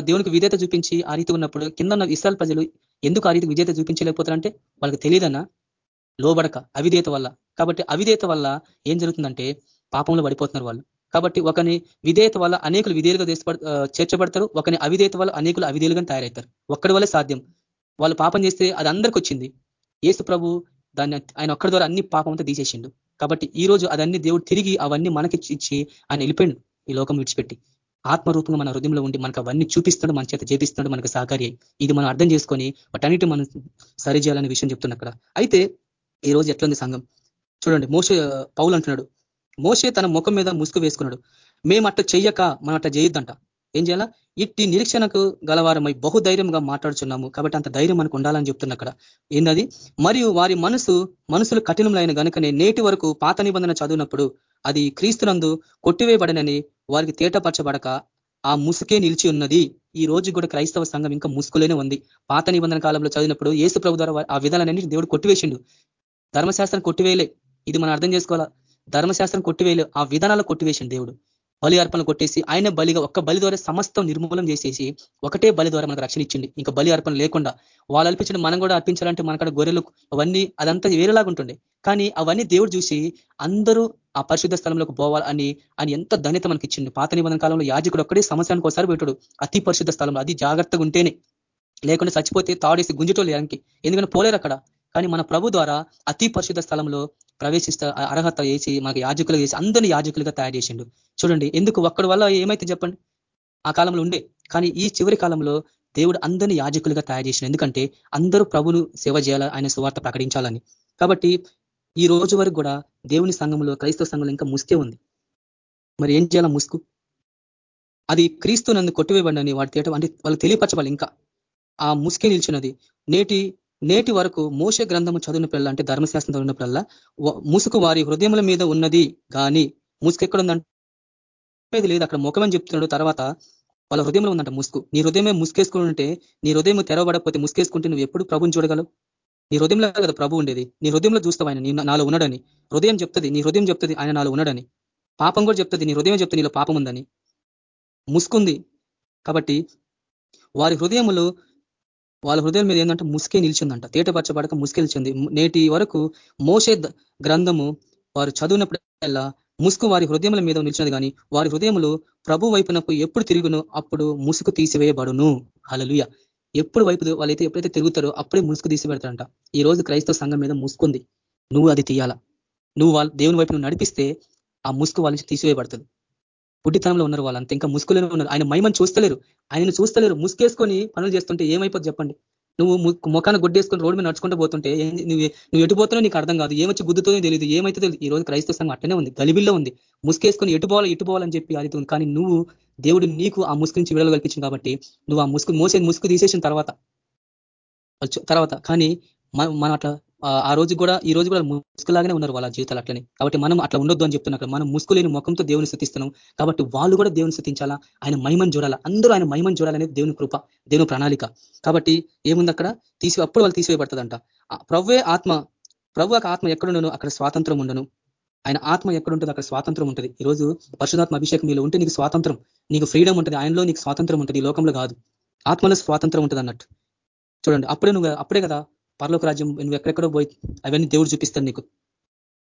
దేవునికి విధేత చూపించి ఆ రీతి ఉన్నప్పుడు కింద ఉన్న ఇస్రాల్ ప్రజలు ఎందుకు ఆ రీతి విజేత చూపించలేకపోతారంటే వాళ్ళకి తెలియదన్నా. లోబడక అవిధేత వల్ల. కాబట్టి అవిధేత వల్ల ఏం జరుగుతుందంటే పాపంలో పడిపోతున్నారు వాళ్ళు. కాబట్టి ఒకని విధేయత వల్ల అనేకులు విధేయులుగా చేర్చబడతారు ఒకని అవిధేయత వల్ల అనేకులు అవిధేయులుగా తయారవుతారు. ఒక్కడి వల్లే సాధ్యం. వాళ్ళు పాపం చేస్తే అది అందరికి వచ్చింది. ఏసు ప్రభు దాన్ని ఆయన ఒక్కడి ద్వారా అన్ని పాపం అంతా తీసేసిండు. కాబట్టి ఈ రోజు అదన్నీ దేవుడు తిరిగి అవన్నీ మనకి ఇచ్చి ఆయన వెళ్ళిపోయిండు ఈ లోకం విడిచిపెట్టి. ఆత్మరూపంగా మన హృదయంలో ఉండి మనకు అవన్నీ చూపిస్తాడు మన చేత చేపిస్తున్నాడు మనకు సహకారి ఇది మనం అర్థం చేసుకొని వాటన్నిటి మనం సరి చేయాలనే విషయం చెప్తున్నా అక్కడ. అయితే ఈ రోజు ఎట్లుంది సంఘం? చూడండి మోస పౌలు అంటున్నాడు మోసే తన ముఖం మీద ముసుగు వేసుకున్నాడు. మేము అట్ట చెయ్యక మనం అట్లా చేయొద్దంట ఏం చేయాలా ఇట్టి నిరీక్షణకు గలవారమై బహుధైర్యంగా మాట్లాడుచున్నాము. కాబట్టి అంత ధైర్యం మనకు ఉండాలని చెప్తున్నా అక్కడ. ఏందది? మరియు వారి మనసు మనసులు కఠినములైన గనుకనే నేటి వరకు పాత నిబంధన చదివినప్పుడు అది క్రీస్తునందు కొట్టివేయబడనని వారికి తేటపరచబడక ఆ ముసుకే నిలిచి ఉన్నది. ఈ రోజు కూడా క్రైస్తవ సంఘం ఇంకా ముసుగులోనే ఉంది. పాత నిబంధన కాలంలో చదివినప్పుడు ఏసు ప్రభు ద్వారా ఆ విధాలన్నీ దేవుడు కొట్టివేసిండు. ధర్మశాస్త్రం కొట్టివేయలే. ఇది మనం అర్థం చేసుకోవాలా? ధర్మశాస్త్రం కొట్టివేయలే ఆ విధానాలు కొట్టివేసింది దేవుడు. బలి అర్పణలు కొట్టేసి ఆయన బలిగా ఒక్క బలి ద్వారా సమస్తం నిర్మూలం చేసేసి ఒకటే బలి ద్వారా మనకు రక్షణ ఇచ్చింది ఇంకా బలి అర్పణ లేకుండా వాళ్ళు అర్పించిన మనం కూడా అర్పించాలంటే మనకడ గొర్రెలు అవన్నీ అదంతా వేరేలాగా ఉంటుండే. కానీ అవన్నీ దేవుడు చూసి అందరూ ఆ పరిశుద్ధ స్థలంలోకి పోవాలి అని ఎంత ధన్యత మనకి ఇచ్చింది పాత నిబంధన కాలంలో యాజకుడు ఒక్కడే సంవత్సరానికి ఒకసారి పెట్టాడు అతి పరిశుద్ధ స్థలంలో అది జాగ్రత్తగా ఉంటేనే. లేకుండా చచ్చిపోతే తాడేసి గుంజటోళ్ళు ఎందుకంటే పోలేరు అక్కడ. కానీ మన ప్రభు ద్వారా అతి పరిశుద్ధ స్థలంలో ప్రవేశిస్త అర్హత వేసి మాకు యాజకులు వేసి అందరినీ యాజకులుగా తయారు చేసిండు. చూడండి ఎందుకు? ఒక్కడి వల్ల ఏమైతే చెప్పండి? ఆ కాలంలో ఉండే. కానీ ఈ చివరి కాలంలో దేవుడు అందరినీ యాజకులుగా తయారు చేసిన ఎందుకంటే అందరూ ప్రభును సేవ చేయాలా ఆయన సువార్త ప్రకటించాలని. కాబట్టి ఈ రోజు వరకు కూడా దేవుని సంఘంలో క్రైస్తవ సంఘంలో ఇంకా ముసుకే ఉంది. మరి ఏం చేయాల ముసుగు? అది క్రీస్తు నన్ను కొట్టివేయబడినని వాడు తీయటం అంటే వాళ్ళు తెలియపరచవాలి ఇంకా. ఆ ముసుకే నిలిచినది. నేటి నేటి వరకు మోస గ్రంథము చదివినప్పుడల్లా అంటే ధర్మశాస్త్రం చదివినప్పుడల్లా ముసుకు వారి హృదయముల మీద ఉన్నది కానీ ముసుకు ఎక్కడుందంటే లేదు అక్కడ ముఖమని చెప్తున్నాడు. తర్వాత వాళ్ళ హృదయంలో ఉందంట ముసుకు నీ హృదయమే ముసుకేసుకుని ఉంటే నీ హృదయం తెరవబడకపోతే ముసుకేసుకుంటే నువ్వు ఎప్పుడు ప్రభుని చూడగలవు? నీ హృదయంలో కదా ప్రభు ఉండేది. నీ హృదయంలో చూస్తావు ఆయన. నీ నాలో ఉన్నాడని. హృదయం చెప్తుంది. నీ హృదయం చెప్తుంది ఆయన నాలో ఉన్నాడని. పాపం కూడా చెప్తుంది. నీ హృదయం చెప్తుంది నీలో పాపం ఉందని. ముసుకుంది కాబట్టి వారి హృదయములు వాళ్ళ హృదయం మీద ఏంటంటే ముసుకే నిలిచిందంట తేటపరచబడక ముసుకెలిచింది నేటి వరకు మోసే గ్రంథము వారు చదివినప్పుడల్లా ముసుగు వారి హృదయముల మీద నిలిచినది కానీ వారి హృదయములు ప్రభు వైపునకు ఎప్పుడు తిరుగునో అప్పుడు ముసుగు తీసివేయబడును. హలలుయ ఎప్పుడు వైపు వాళ్ళైతే ఎప్పుడైతే తిరుగుతారో అప్పుడే ముసుగు తీసిపెడతారంట ఈ రోజు క్రైస్తవ సంఘం మీద ముసుకుంది నువ్వు అది తీయాలా. నువ్వు వాళ్ళ దేవుని వైపు నడిపిస్తే ఆ ముసుగు వాళ్ళ తీసివేయబడుతుంది. పుట్టితనంలో ఉన్నారు వాళ్ళంతా ఇంకా ముసుగులోనే ఉన్నారు. ఆయన మైమని చూస్తలేరు. ఆయనను చూస్తలేరు. ముసుకేసుకొని పనులు చేస్తుంటే ఏమైపోతుంది చెప్పండి? నువ్వు ముఖాన గుడ్డేసుకొని రోడ్డు మీద నడుచుకుంటూ పోతుంటే నువ్వు నువ్వు ఎటుపోతున్నా నీకు అర్థం కాదు. ఏమొచ్చి గుద్దుతుందో తెలియదు ఏమైతే తెలియదు ఈ రోజు క్రైస్తవ సంఘం అట్టనే ఉంది. గలిబిల్లో ఉంది. ముసుకేసుకొని ఎటుపోవాలి ఇటుపోవాలని చెప్పి అది కానీ నువ్వు దేవుడు నీకు ఆ ముసుగు నుంచి విడుదల కల్పించింది కాబట్టి నువ్వు ఆ ముసుగు మోసే ముసుగు తీసేసిన తర్వాత తర్వాత. కానీ మనం అట్లా ఆ రోజు కూడా ఈ రోజు కూడా ముసుగులాగానే ఉన్నారు వాళ్ళ జీవితాలు అట్లనే. కాబట్టి మనం అట్లా ఉండొద్దు అని చెప్తున్నారు మనం ముసుగులేని ముఖంతో దేవుని స్థుతిస్తున్నాం. కాబట్టి వాళ్ళు కూడా దేవుని స్థుతించాలా? ఆయన మహిమను చూడాలా? అందరూ ఆయన మహిమను చూడాలనేది దేవుని కృప దేవుని ప్రణాళిక. కాబట్టి ఏముంది అక్కడ? తీసి అప్పుడు వాళ్ళు తీసివేయబడుతుందంట ప్రవ్వే ఆత్మ ప్రభు ఆత్మ ఎక్కడుండను? అక్కడ స్వాతంత్రం ఉండను. ఆయన ఆత్మ ఎక్కడుంటుందో? అక్కడ స్వాతంత్రం ఉంటుంది. ఈరోజు పరశుధాత్మ అభిషేకం మీలో ఉంటే నీకు స్వాతంత్రం నీకు ఫ్రీడమ్ ఉంటుంది. ఆయనలో నీకు స్వాతంత్రం ఉంటుంది. ఈ లోకంలో కాదు. ఆత్మలో స్వాతంత్రం ఉంటుంది అన్నట్టు చూడండి అప్పుడే నువ్వు అప్పుడే కదా పర్లోక రాజ్యం నువ్వు ఎక్కడెక్కడో పోయి అవన్నీ దేవుడు చూపిస్తాను నీకు.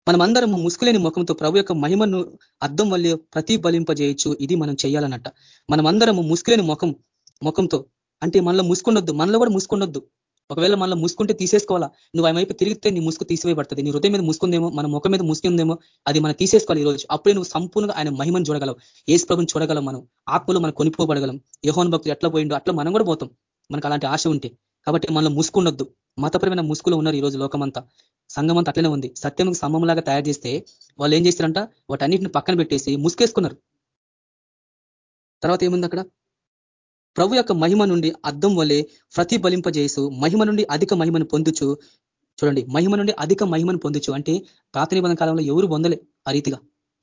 మనమందరం ముసుకులేని ముఖంతో ప్రభు యొక్క మహిమను అర్థం వల్లే ప్రతిఫలింపజేయచ్చు. ఇది మనం చేయాలన్నట్ట. మనమందరము ముసుకులేని ముఖం ముఖంతో అంటే మనలో ముసుకుండొద్దు మనలో కూడా ముసుకుండొద్దు ఒకవేళ మనలో ముసుకుంటే తీసేసుకోవాలా? నువ్వు ఆయన వైపు తిరిగితే నీ ముసుకు తీసివేయబడుతుంది. నీ హృదయం మీద ముసుకుందేమో మన ముఖం మీద ముసుకుందేమో అది మనం తీసేసుకోవాలి ఈ రోజు అప్పుడే నువ్వు సంపూర్ణంగా ఆయన మహిమను చూడగలవు. ఏసు ప్రభుని చూడగలం మనం. ఆత్మలో మనం కొనిపోబడగలం యహోన్ భక్తులు ఎట్లా పోయిండో అట్లా మనం కూడా పోతాం. మనకు అలాంటి ఆశ ఉంటే. కాబట్టి మనలో ముసుకుండొద్దు మతపరమైన ముసుగులు ఉన్నారు ఈ రోజు లోకమంతా. సంఘం అంతా అట్లనే ఉంది. సత్యం లాగా తయారు చేస్తే వాళ్ళు ఏం చేస్తారంట? వాటన్నిటిని పక్కన పెట్టేసి ముసుకేసుకున్నారు తర్వాత ఏముంది అక్కడ? ప్రభు యొక్క మహిమ నుండి అద్దం వలె ప్రతిఫలింపజేసు మహిమ నుండి అధిక మహిమను పొందుచు చూడండి మహిమ నుండి అధిక మహిమను పొందుచు అంటే పాత నిబంధన కాలంలో ఎవరు పొందలే ఆ రీతిగా.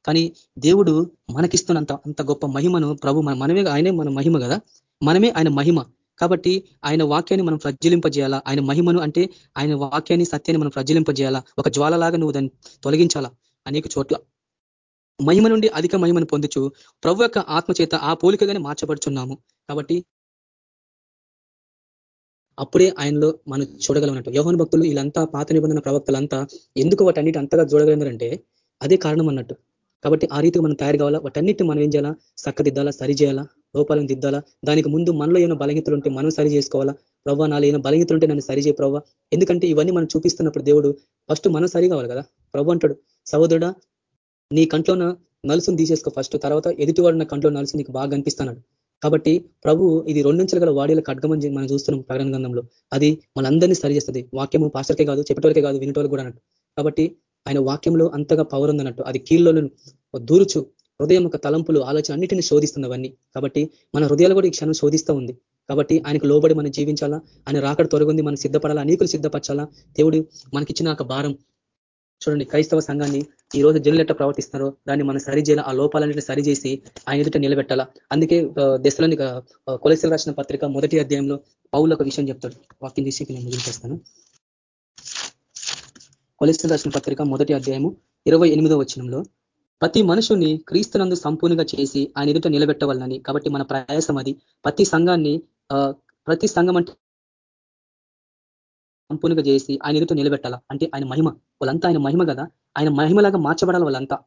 కానీ దేవుడు మనకిస్తున్నంత అంత గొప్ప మహిమను ప్రభు మనమే ఆయనే మన మహిమ కదా? మనమే ఆయన మహిమ. కాబట్టి ఆయన వాక్యాన్ని మనం ప్రజ్వలింపజేయాలా? ఆయన మహిమను అంటే ఆయన వాక్యాన్ని సత్యాన్ని మనం ప్రజ్వలింపజేయాలా? ఒక జ్వాలలాగా నువ్వు దాన్ని తొలగించాలా? అనేక చోట్ల. మహిమ నుండి అధిక మహిమను పొందుచు ప్రభు యొక్క ఆత్మచేత ఆ పోలికగానే మార్చబడుచున్నాము. కాబట్టి అప్పుడే ఆయనలో మనం చూడగలమన్నట్టు. యోహన్ భక్తులు వీళ్ళంతా పాత నిబంధన ప్రవక్తలంతా ఎందుకు వాటన్నిటి అంతగా చూడగలిగారంటే అదే కారణం అన్నట్టు కాబట్టి ఆ రీతికి మనం తయారు కావాలా? వాటన్నిటిని మనం ఏం చేయాలా? చక్కదిద్దాలా సరి చేయాలా లోపాలను దిద్దాలా? దానికి ముందు మనలో ఏమైనా బలహీతలు ఉంటే మనం సరి చేసుకోవాలా? ప్రవ్వ నాలో ఏమైనా బలహీతలు ఉంటే నన్ను సరి చేయ ఎందుకంటే ఇవన్నీ మనం చూపిస్తున్నప్పుడు దేవుడు ఫస్ట్ మనం సరి కావాలి కదా? ప్రభు అంటాడు సహోదరుడా నీ కంట్లోన నలుసును తీసేసుకో ఫస్ట్ తర్వాత ఎదుటివాడు నా కంట్లో నలుసు నీకు బాగా అనిపిస్తున్నాడు కాబట్టి ప్రభు ఇది రెండించలు గల వాడిల ఖడ్గమని మనం చూస్తున్నాం ప్రకటన గంధంలో అది మనందరినీ సరి చేస్తుంది. వాక్యము పాస్టర్కే కాదు చెప్పేటోళ్ళకే కాదు వినేటోరికి కూడా అన్నట్టు. కాబట్టి ఆయన వాక్యంలో అంతగా పవర్ ఉందన్నట్టు. అది కీళ్ళలో దూరుచు. హృదయం యొక్క తలంపులు ఆలోచన అన్నిటిని శోధిస్తున్నవన్నీ. కాబట్టి మన హృదయాలు కూడా ఈ క్షణం శోధిస్తూ ఉంది. కాబట్టి ఆయనకు లోబడి మనం జీవించాలా? ఆయన రాకడ తొలగింది మనం సిద్ధపడాలా? అనేకులు సిద్ధపరచాలా? దేవుడు మనకిచ్చిన ఒక భారం. చూడండి క్రైస్తవ సంఘాన్ని ఈ రోజు జనులు ఎట్లా ప్రవర్తిస్తున్నారో దాన్ని మనం సరిచేయాలి ఆ లోపాలన్నింటిని సరిచేసి ఆయన ఎదుట నిలబెట్టాలా? అందుకే దశలోని కొలసలు రాసిన పత్రిక మొదటి అధ్యాయంలో పౌలు ఒక విషయం చెప్తాడు. వాక్యం చేసి నేను ముగించేస్తాను. కొలెస్ట్రాల్ రాసిన పత్రిక మొదటి అధ్యాయము ఇరవై ఎనిమిదో వచనంలో ప్రతి మనుషుని క్రీస్తునందు సంపూర్ణంగా చేసి ఆయన ఎదుట నిలబెట్టవాలని కాబట్టి మన ప్రయాసం అది. ప్రతి సంఘాన్ని ప్రతి సంఘం అంటే సంపూర్ణంగా చేసి ఆయన ఎదుట నిలబెట్టాలా. అంటే ఆయన మహిమ. వాళ్ళంతా ఆయన మహిమ కదా. ఆయన మహిమలాగా మార్చబడాలి వాళ్ళంతా.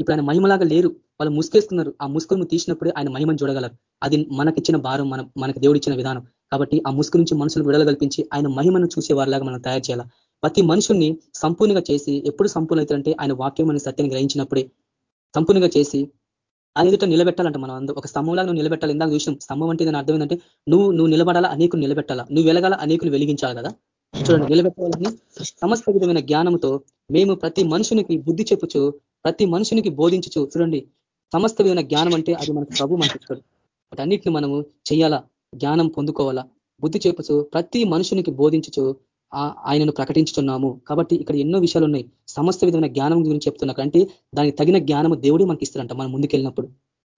ఇప్పుడు ఆయన మహిమలాగా లేరు. వాళ్ళు ముసుకేస్తున్నారు ఆ ముసుకును తీసినప్పుడే ఆయన మహిమను చూడగలరు. అది మనకిచ్చిన భారం మన మనకు దేవుడిచ్చిన విధానం. కాబట్టి ఆ ముసుగు నుంచి మనుషులు విడుదల కల్పించి ఆయన మహిమను చూసే వారిలాగా మనం తయారు చేయాలా? ప్రతి మనుషుల్ని సంపూర్ణంగా చేసి ఎప్పుడు సంపూర్ణ అవుతారంటే ఆయన వాక్యం అనే సత్యాన్ని గ్రహించినప్పుడే సంపూర్ణంగా చేసి ఆయన ఎదుట నిలబెట్టాలంట మనం అందరూ. ఒక స్తంభంలాగా నువ్వు నిలబెట్టాలి. ఇందాక చూసినాం స్తంభం అంటే దాని అర్థం ఏంటంటే నువ్వు నువ్వు నిలబడాలా అనేకులు నిలబెట్టాలా? నువ్వు వెలగాల అనేకులు వెలిగించాలి కదా? చూడండి నిలబెట్టాలని సమస్త విధమైన జ్ఞానంతో మేము ప్రతి మనుషునికి బుద్ధి చెప్పుచు ప్రతి మనుషునికి బోధించచ్చు చూడండి సమస్త విధమైన జ్ఞానం అంటే అది మనకు ప్రభు మనకి ఇస్తాడు. వాటన్నిటిని మనము చేయాలా? జ్ఞానం పొందుకోవాలా? బుద్ధి చెప్పుచు ప్రతి మనుషునికి బోధించచ్చు ఆయనను ప్రకటించుతున్నాము కాబట్టి ఇక్కడ ఎన్నో విషయాలు ఉన్నాయి సమస్త విధమైన జ్ఞానం గురించి చెప్తున్నా అంటే దానికి తగిన జ్ఞానము దేవుడే మనకి ఇస్తాడంట మనం ముందుకు వెళ్ళినప్పుడు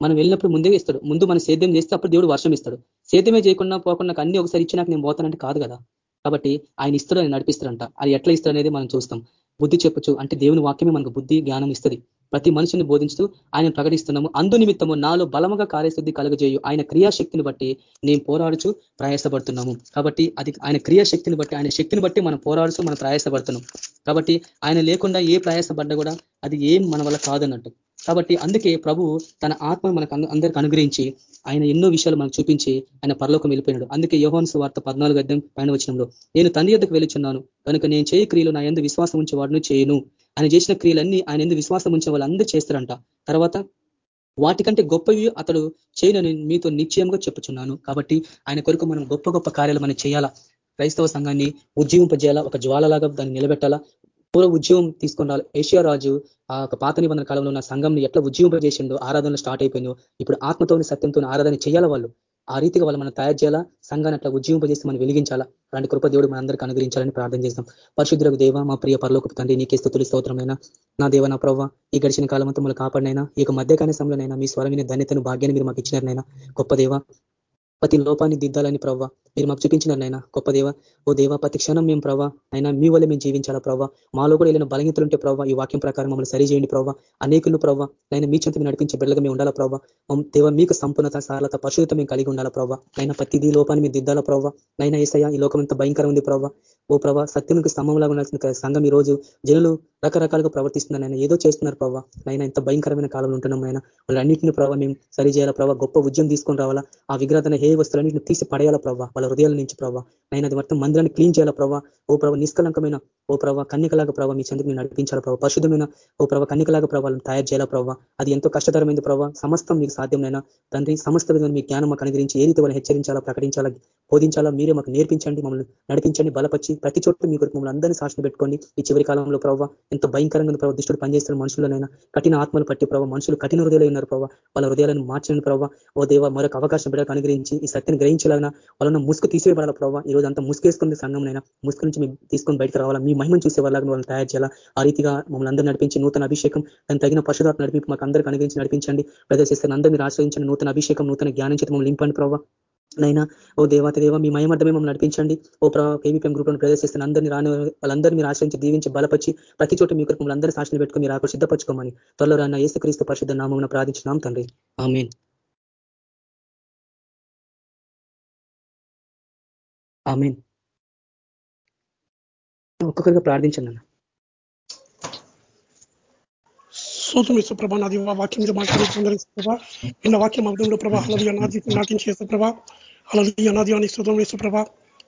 మనం వెళ్ళినప్పుడు ముందే ఇస్తాడు. ముందు మనం సేద్యం చేస్తే అప్పుడు దేవుడు వర్షం ఇస్తాడు. సేద్యమే చేయకుండా పోకుండా అన్ని ఒకసారి ఇచ్చినాక నేను పోతానంటే కాదు కదా. కాబట్టి ఆయన ఇస్తాడు ఆయన నడిపిస్తాడంట. అది ఎట్లా ఇస్తాడు అనేది మనం చూస్తాం. బుద్ధి చెప్పచ్చు. అంటే దేవుని వాక్యమే మనకు బుద్ధి జ్ఞానం ఇస్తుంది. ప్రతి మనిషిని బోధించుతూ ఆయన ప్రకటిస్తున్నాము. అందు నిమిత్తము నాలో బలముగా కార్యశుద్ధి కలుగజేయు. ఆయన క్రియాశక్తిని బట్టి నేను పోరాడుచు ప్రయాసపడుతున్నాము. కాబట్టి అది ఆయన క్రియాశక్తిని బట్టి ఆయన శక్తిని బట్టి మనం పోరాడుచు మనం ప్రయాసపడుతున్నాం. కాబట్టి ఆయన లేకుండా ఏ ప్రయాసపడ్డా కూడా అది ఏం మన వల్ల కాదన్నట్టు. కాబట్టి అందుకే ప్రభు తన ఆత్మ మనకు అందరికి అనుగ్రహించి ఆయన ఎన్నో విషయాలు మనకు చూపించి ఆయన పరలోకం వెళ్ళిపోయినాడు. అందుకే యోహాన్స్ వార్త పద్నాలుగు అద్దెం పైన వచ్చినంలో నేను తండ్రి ఎద్దకు వెళ్ళుచున్నాను. కనుక నేను చేయ క్రియలు నా ఎందు విశ్వాసం ఉంచే వాడిని చేయను. ఆయన చేసిన క్రియలన్నీ ఆయన ఎందుకు విశ్వాసం ఉంచే వాళ్ళందరూ చేస్తారంట. తర్వాత వాటికంటే గొప్పవి అతడు చేయనని మీతో నిశ్చయంగా చెప్పుచున్నాను. కాబట్టి ఆయన కొరకు మనం గొప్ప గొప్ప కార్యాలు మనం చేయాలా? క్రైస్తవ సంఘాన్ని ఉజ్జీవింపజేయాలా? ఒక జ్వాలలాగా దాన్ని నిలబెట్టాలా? పూర్వ ఉద్యమం తీసుకుని ఏషియా రాజు ఆ పాత నిబంధన కాలంలో ఉన్న సంఘంని ఎట్లా ఉద్యోగింపజేసిండో ఆరాధనలు స్టార్ట్ అయిపోయిందో ఇప్పుడు ఆత్మతోని సత్యంతో ఆరాధన చేయాల వాళ్ళు? ఆ రీతిగా వాళ్ళు మనం తయారు చేయాలా? సంఘాన్ని అట్లా ఉజ్జీవింపజేసి మనం వెలిగించాలా? అలాంటి కృప దేవుడు మనందరికీ అనుగ్రహించాలని ప్రార్థన చేస్తాం. పరిశుద్ధులకు దేవ మా ప్రియ పరలోకి తండ్రి నీకే స్థుతులు స్తోత్రమైన నా దేవ నా ప్రవ్వ ఈ గడిచిన కాలం అంతా మమ్మల్ని కాపాడినైనా. ఈ యొక్క మధ్యకాల సమయంలోనైనా మీ స్వరమైన ధన్యతను భాగ్యాన్ని మీరు మాకు ఇచ్చినారనైనా. గొప్ప దేవ ప్రతి లోపాన్ని దిద్దాలని ప్రవ్వా. మీరు మాకు చూపించినారు నైనా గొప్ప దేవ. ఓ దేవ ప్రతి క్షణం మేము ప్రవ్వా. అయినా మీ వల్ల మేము జీవించాలా ప్రవ్వా? మాలో కూడా ఏదైనా బలహీతలు ఉంటే ప్రవ్వా ఈ వాక్యం ప్రకారం మమ్మల్ని సరి చేయండి ప్రవ్వా. అనేకులు ప్రవ్వా అయినా మీ చెంత నడిపించే బిడ్డలుగా మేము ఉండాలా ప్రవ్వా? దేవ మీకు సంపూర్ణత సారలత పరిశుద్ధత మేము కలిగి ఉండాలా ప్రవ్వా? అయినా ప్రతిదీ లోపాన్ని మీరు దిద్దాలా ప్రవ్వా? నైనా ఏసయ్య ఈ లోకం ఎంత భయంకరం ఉంది ప్రవ్వా. ఓ ప్రభా సత్యంకి స్తంభంలాగా ఉండాల్సిన సంఘం ఈ రోజు జనులు రకరకాలుగా ప్రవర్తిస్తున్నారు ఆయన ఏదో చేస్తున్నారు ప్రభావ నైనా ఎంత భయంకరమైన కాలంలో ఉంటున్నాం ఆయన వాళ్ళన్నింటినీ ప్రభావ మేము సరి చేయాలా ప్రభావ గొప్ప ఉద్యమం తీసుకొని రావాలా? ఆ విగ్రహతన హే వస్తువులన్నింటిని తీసి పడేయాలా ప్రభావ వాళ్ళ హృదయాల నుంచి ప్రభావ నైనా అది మొత్తం మందిరాన్ని క్లీన్ చేయాలా ప్రభావ ఓ ప్రభావ నిష్కలంకమైన ఓ ప్రభావ కన్నికలాగా ప్రభావ మీ చెందుకు మీరు నడిపించాలా ప్రభావ పరిశుద్ధమైన ఓ ప్రభావ కన్నికలాగా ప్రభావాలను తయారు చేయాల ప్రభావ అది ఎంతో కష్టతరమైన ప్రభావ సమస్తం మీకు సాధ్యమైన తండ్రి సమస్త విధంగా మీ జ్ఞానం మాకు అనుగ్రహించి ఏ రీతి వాళ్ళు హెచ్చరించాలా ప్రకటించాలా బోధించాలా మీరే మాకు నేర్పించండి మమ్మల్ని నడిపించండి బలపరిచి ప్రతి చోట మీ కొరకు మమ్మల్ని అందరినీ సాక్షి పెట్టుకోండి. ఈ చివరి కాలంలో ప్రభావ ఎంతో భయంకరంగా ప్రభావ దుష్టుడు పనిచేస్తున్న మనుషులనైనా కఠిన ఆత్మలు పట్టి ప్రభావ మనుషులు కఠిన హృదయాలు ఉన్నారు ప్రభావ వాళ్ళ హృదయాలను మార్చండి ప్రభావ ఓ దేవ మరొక అవకాశం బిడ్డకు అనుగ్రహించి ఈ సత్యను గ్రహించాలన్నా వాళ్ళను ముసుగు తీసివేయబడాల ప్రభావ ఈ రోజు అంతా ముసుకేసుకుంది సంఘంనైనా ముసుగు నుంచి మేము తీసుకొని బయటకు రావాలా? మీ మహిమను చూసే వాళ్ళని వాళ్ళని తయారు చేయాలా? ఆ రీతిగా మమ్మల్ని అందరూ నడిపించి నూతన అభిషేకం దాని తగిన పరిశుధాత్మ నడిపి మాకు అందరికీ అనుగ్రహించి నడిపించండి. ప్రదర్శిస్తాను అందరూ మీరు ఆశ్రయించండి. నూతన అభిషేకం నూతన జ్ఞానం చేతి మమ్మల్ని నింపండి ప్రభావ నైనా ఓ దేవాత దేవ మీ మయమర్థమే మమ్మల్ని నడిపించండి. ఓ కేవీపీఎం గ్రూప్లో ప్రదర్శిస్తున్న అందరినీ రాని వాళ్ళందరినీ మీరు ఆశ్రయించి దీవించి బలపరిచి ప్రతి చోట మీ మమ్మల్ని అందరూ సాక్షులు పెట్టుకుని మీరు ఆకు సిద్ధపరచుకోమని త్వరలో రాన్న ఏసుక్రీస్తు పరిశుద్ధ నామం ప్రార్థించినాం తండ్రి. ఆమెన్. ఆమెన్. ఒక్కొక్కరిగా ప్రార్థించండి అన్న. సూతం ఇసు ప్రభా నాది వాక్యం మీద మాట్లాడుతున్నారు ప్రభా నిన్న వాక్యం అర్థంలో ప్రభా అలలి అనాది నాటించి చేసే ప్రభా అలలి అనాది అని స్థుతం వేసు ప్రభా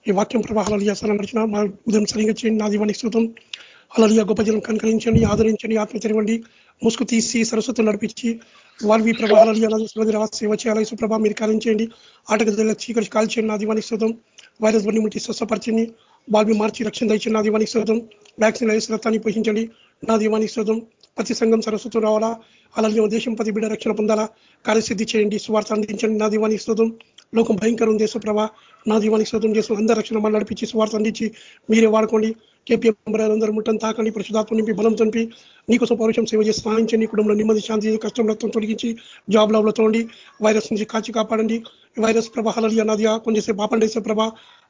ఈ వాక్యం ప్రభా అలలి అసలు నడిచిన మా ఉదయం సరిగా చేయండి నాది దీవానికి స్థుతం అలలియ గొప్ప జనం కనుకరించండి ఆదరించండి ఆత్మ తెరవండి. ముసుగు తీసి సరస్వతులు నడిపించి వారి ప్రభా అలలి అనాది సేవ చేయాలి సుప్రభ మీరు కాలించేయండి ఆటగదిలో చీకటి కాల్చేయండి నాది దీవానికి స్థుతం వైరస్ బండి ముట్టి స్వస్థపరచండి. బాల్బి మార్చి రక్షణ దండి నా దీవానికి స్థుతం వ్యాక్సిన్ వేసి రక్తాన్ని పోషించండి. నా దీవానికి స్థుతం ప్రతి సంఘం సరస్వతం రావాలా? అలాగే దేశం పది బిడ్డ రక్షణ పొందాలా? కార్యసిద్ధి చేయండి. స్వార్థ అందించండి. నా దీవానికి శోధం లోకం భయంకరం చేసు ప్రభా. నా దీవానికి శోధం చేసు అందరు రక్షణ మళ్ళీ నడిపించి స్వార్థ అందించి మీరే వాడుకోండి. కేపీఎం అందరూ ముట్టని తాకండి. పరిశుధాత్మ నింపి బలం చంపి నీకోసం పౌరుషం సేవ చేసి సాధించండి కుటుంబంలో నెమ్మది శాంతి కష్టం రక్తం తొలగించి జాబ్ లాభ్లో తోండి. వైరస్ నుంచి కాచి కాపాడండి. వైరస్ ప్రభ అలలియ నదియా. కొంచెంసేపు ఆపండేసే ప్రభ.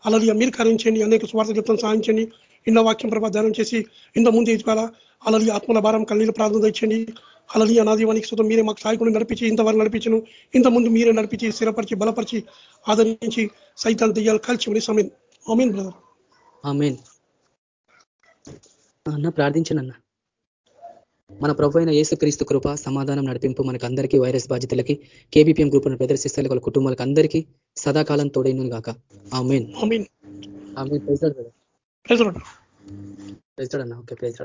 అలలియ మీరు కరించండి అనేక స్వార్థ చెప్తాను సాధించండి. ఇన్న వాక్యం ప్రభా ధ్యానం చేసి ఇంత ముందు ఎదుకాల అలలి ఆత్మల భారం కన్నీళ్ళు ప్రార్థన తెచ్చండి అలలి అనాదివానికి సుతం మీరే మాకు సాయకుడు నడిపించి ఇంతవరకు నడిపించను. ఇంత ముందు మీరే నడిపించి స్థిరపరిచి బలపరిచి ఆదరించి సైతాన్ని దెయ్యాలు కలిసి సమీన్. అమీన్ బ్రదర్. ఆమెన్. అన్న ప్రార్థించనన్నా. మన ప్రభు అయిన ఏసుక్రీస్తు కృప సమాధానం నడిపింపు మనకు అందరికీ వైరస్ బాధితులకి కేబీపీఎం గ్రూప్ ప్రదర్శిస్తే వాళ్ళ కుటుంబాలకు అందరికీ సదాకాలం తోడైను గాక. ఆమెన్. ప్రైజ్ ప్రైజ్ అన్న. Okay praise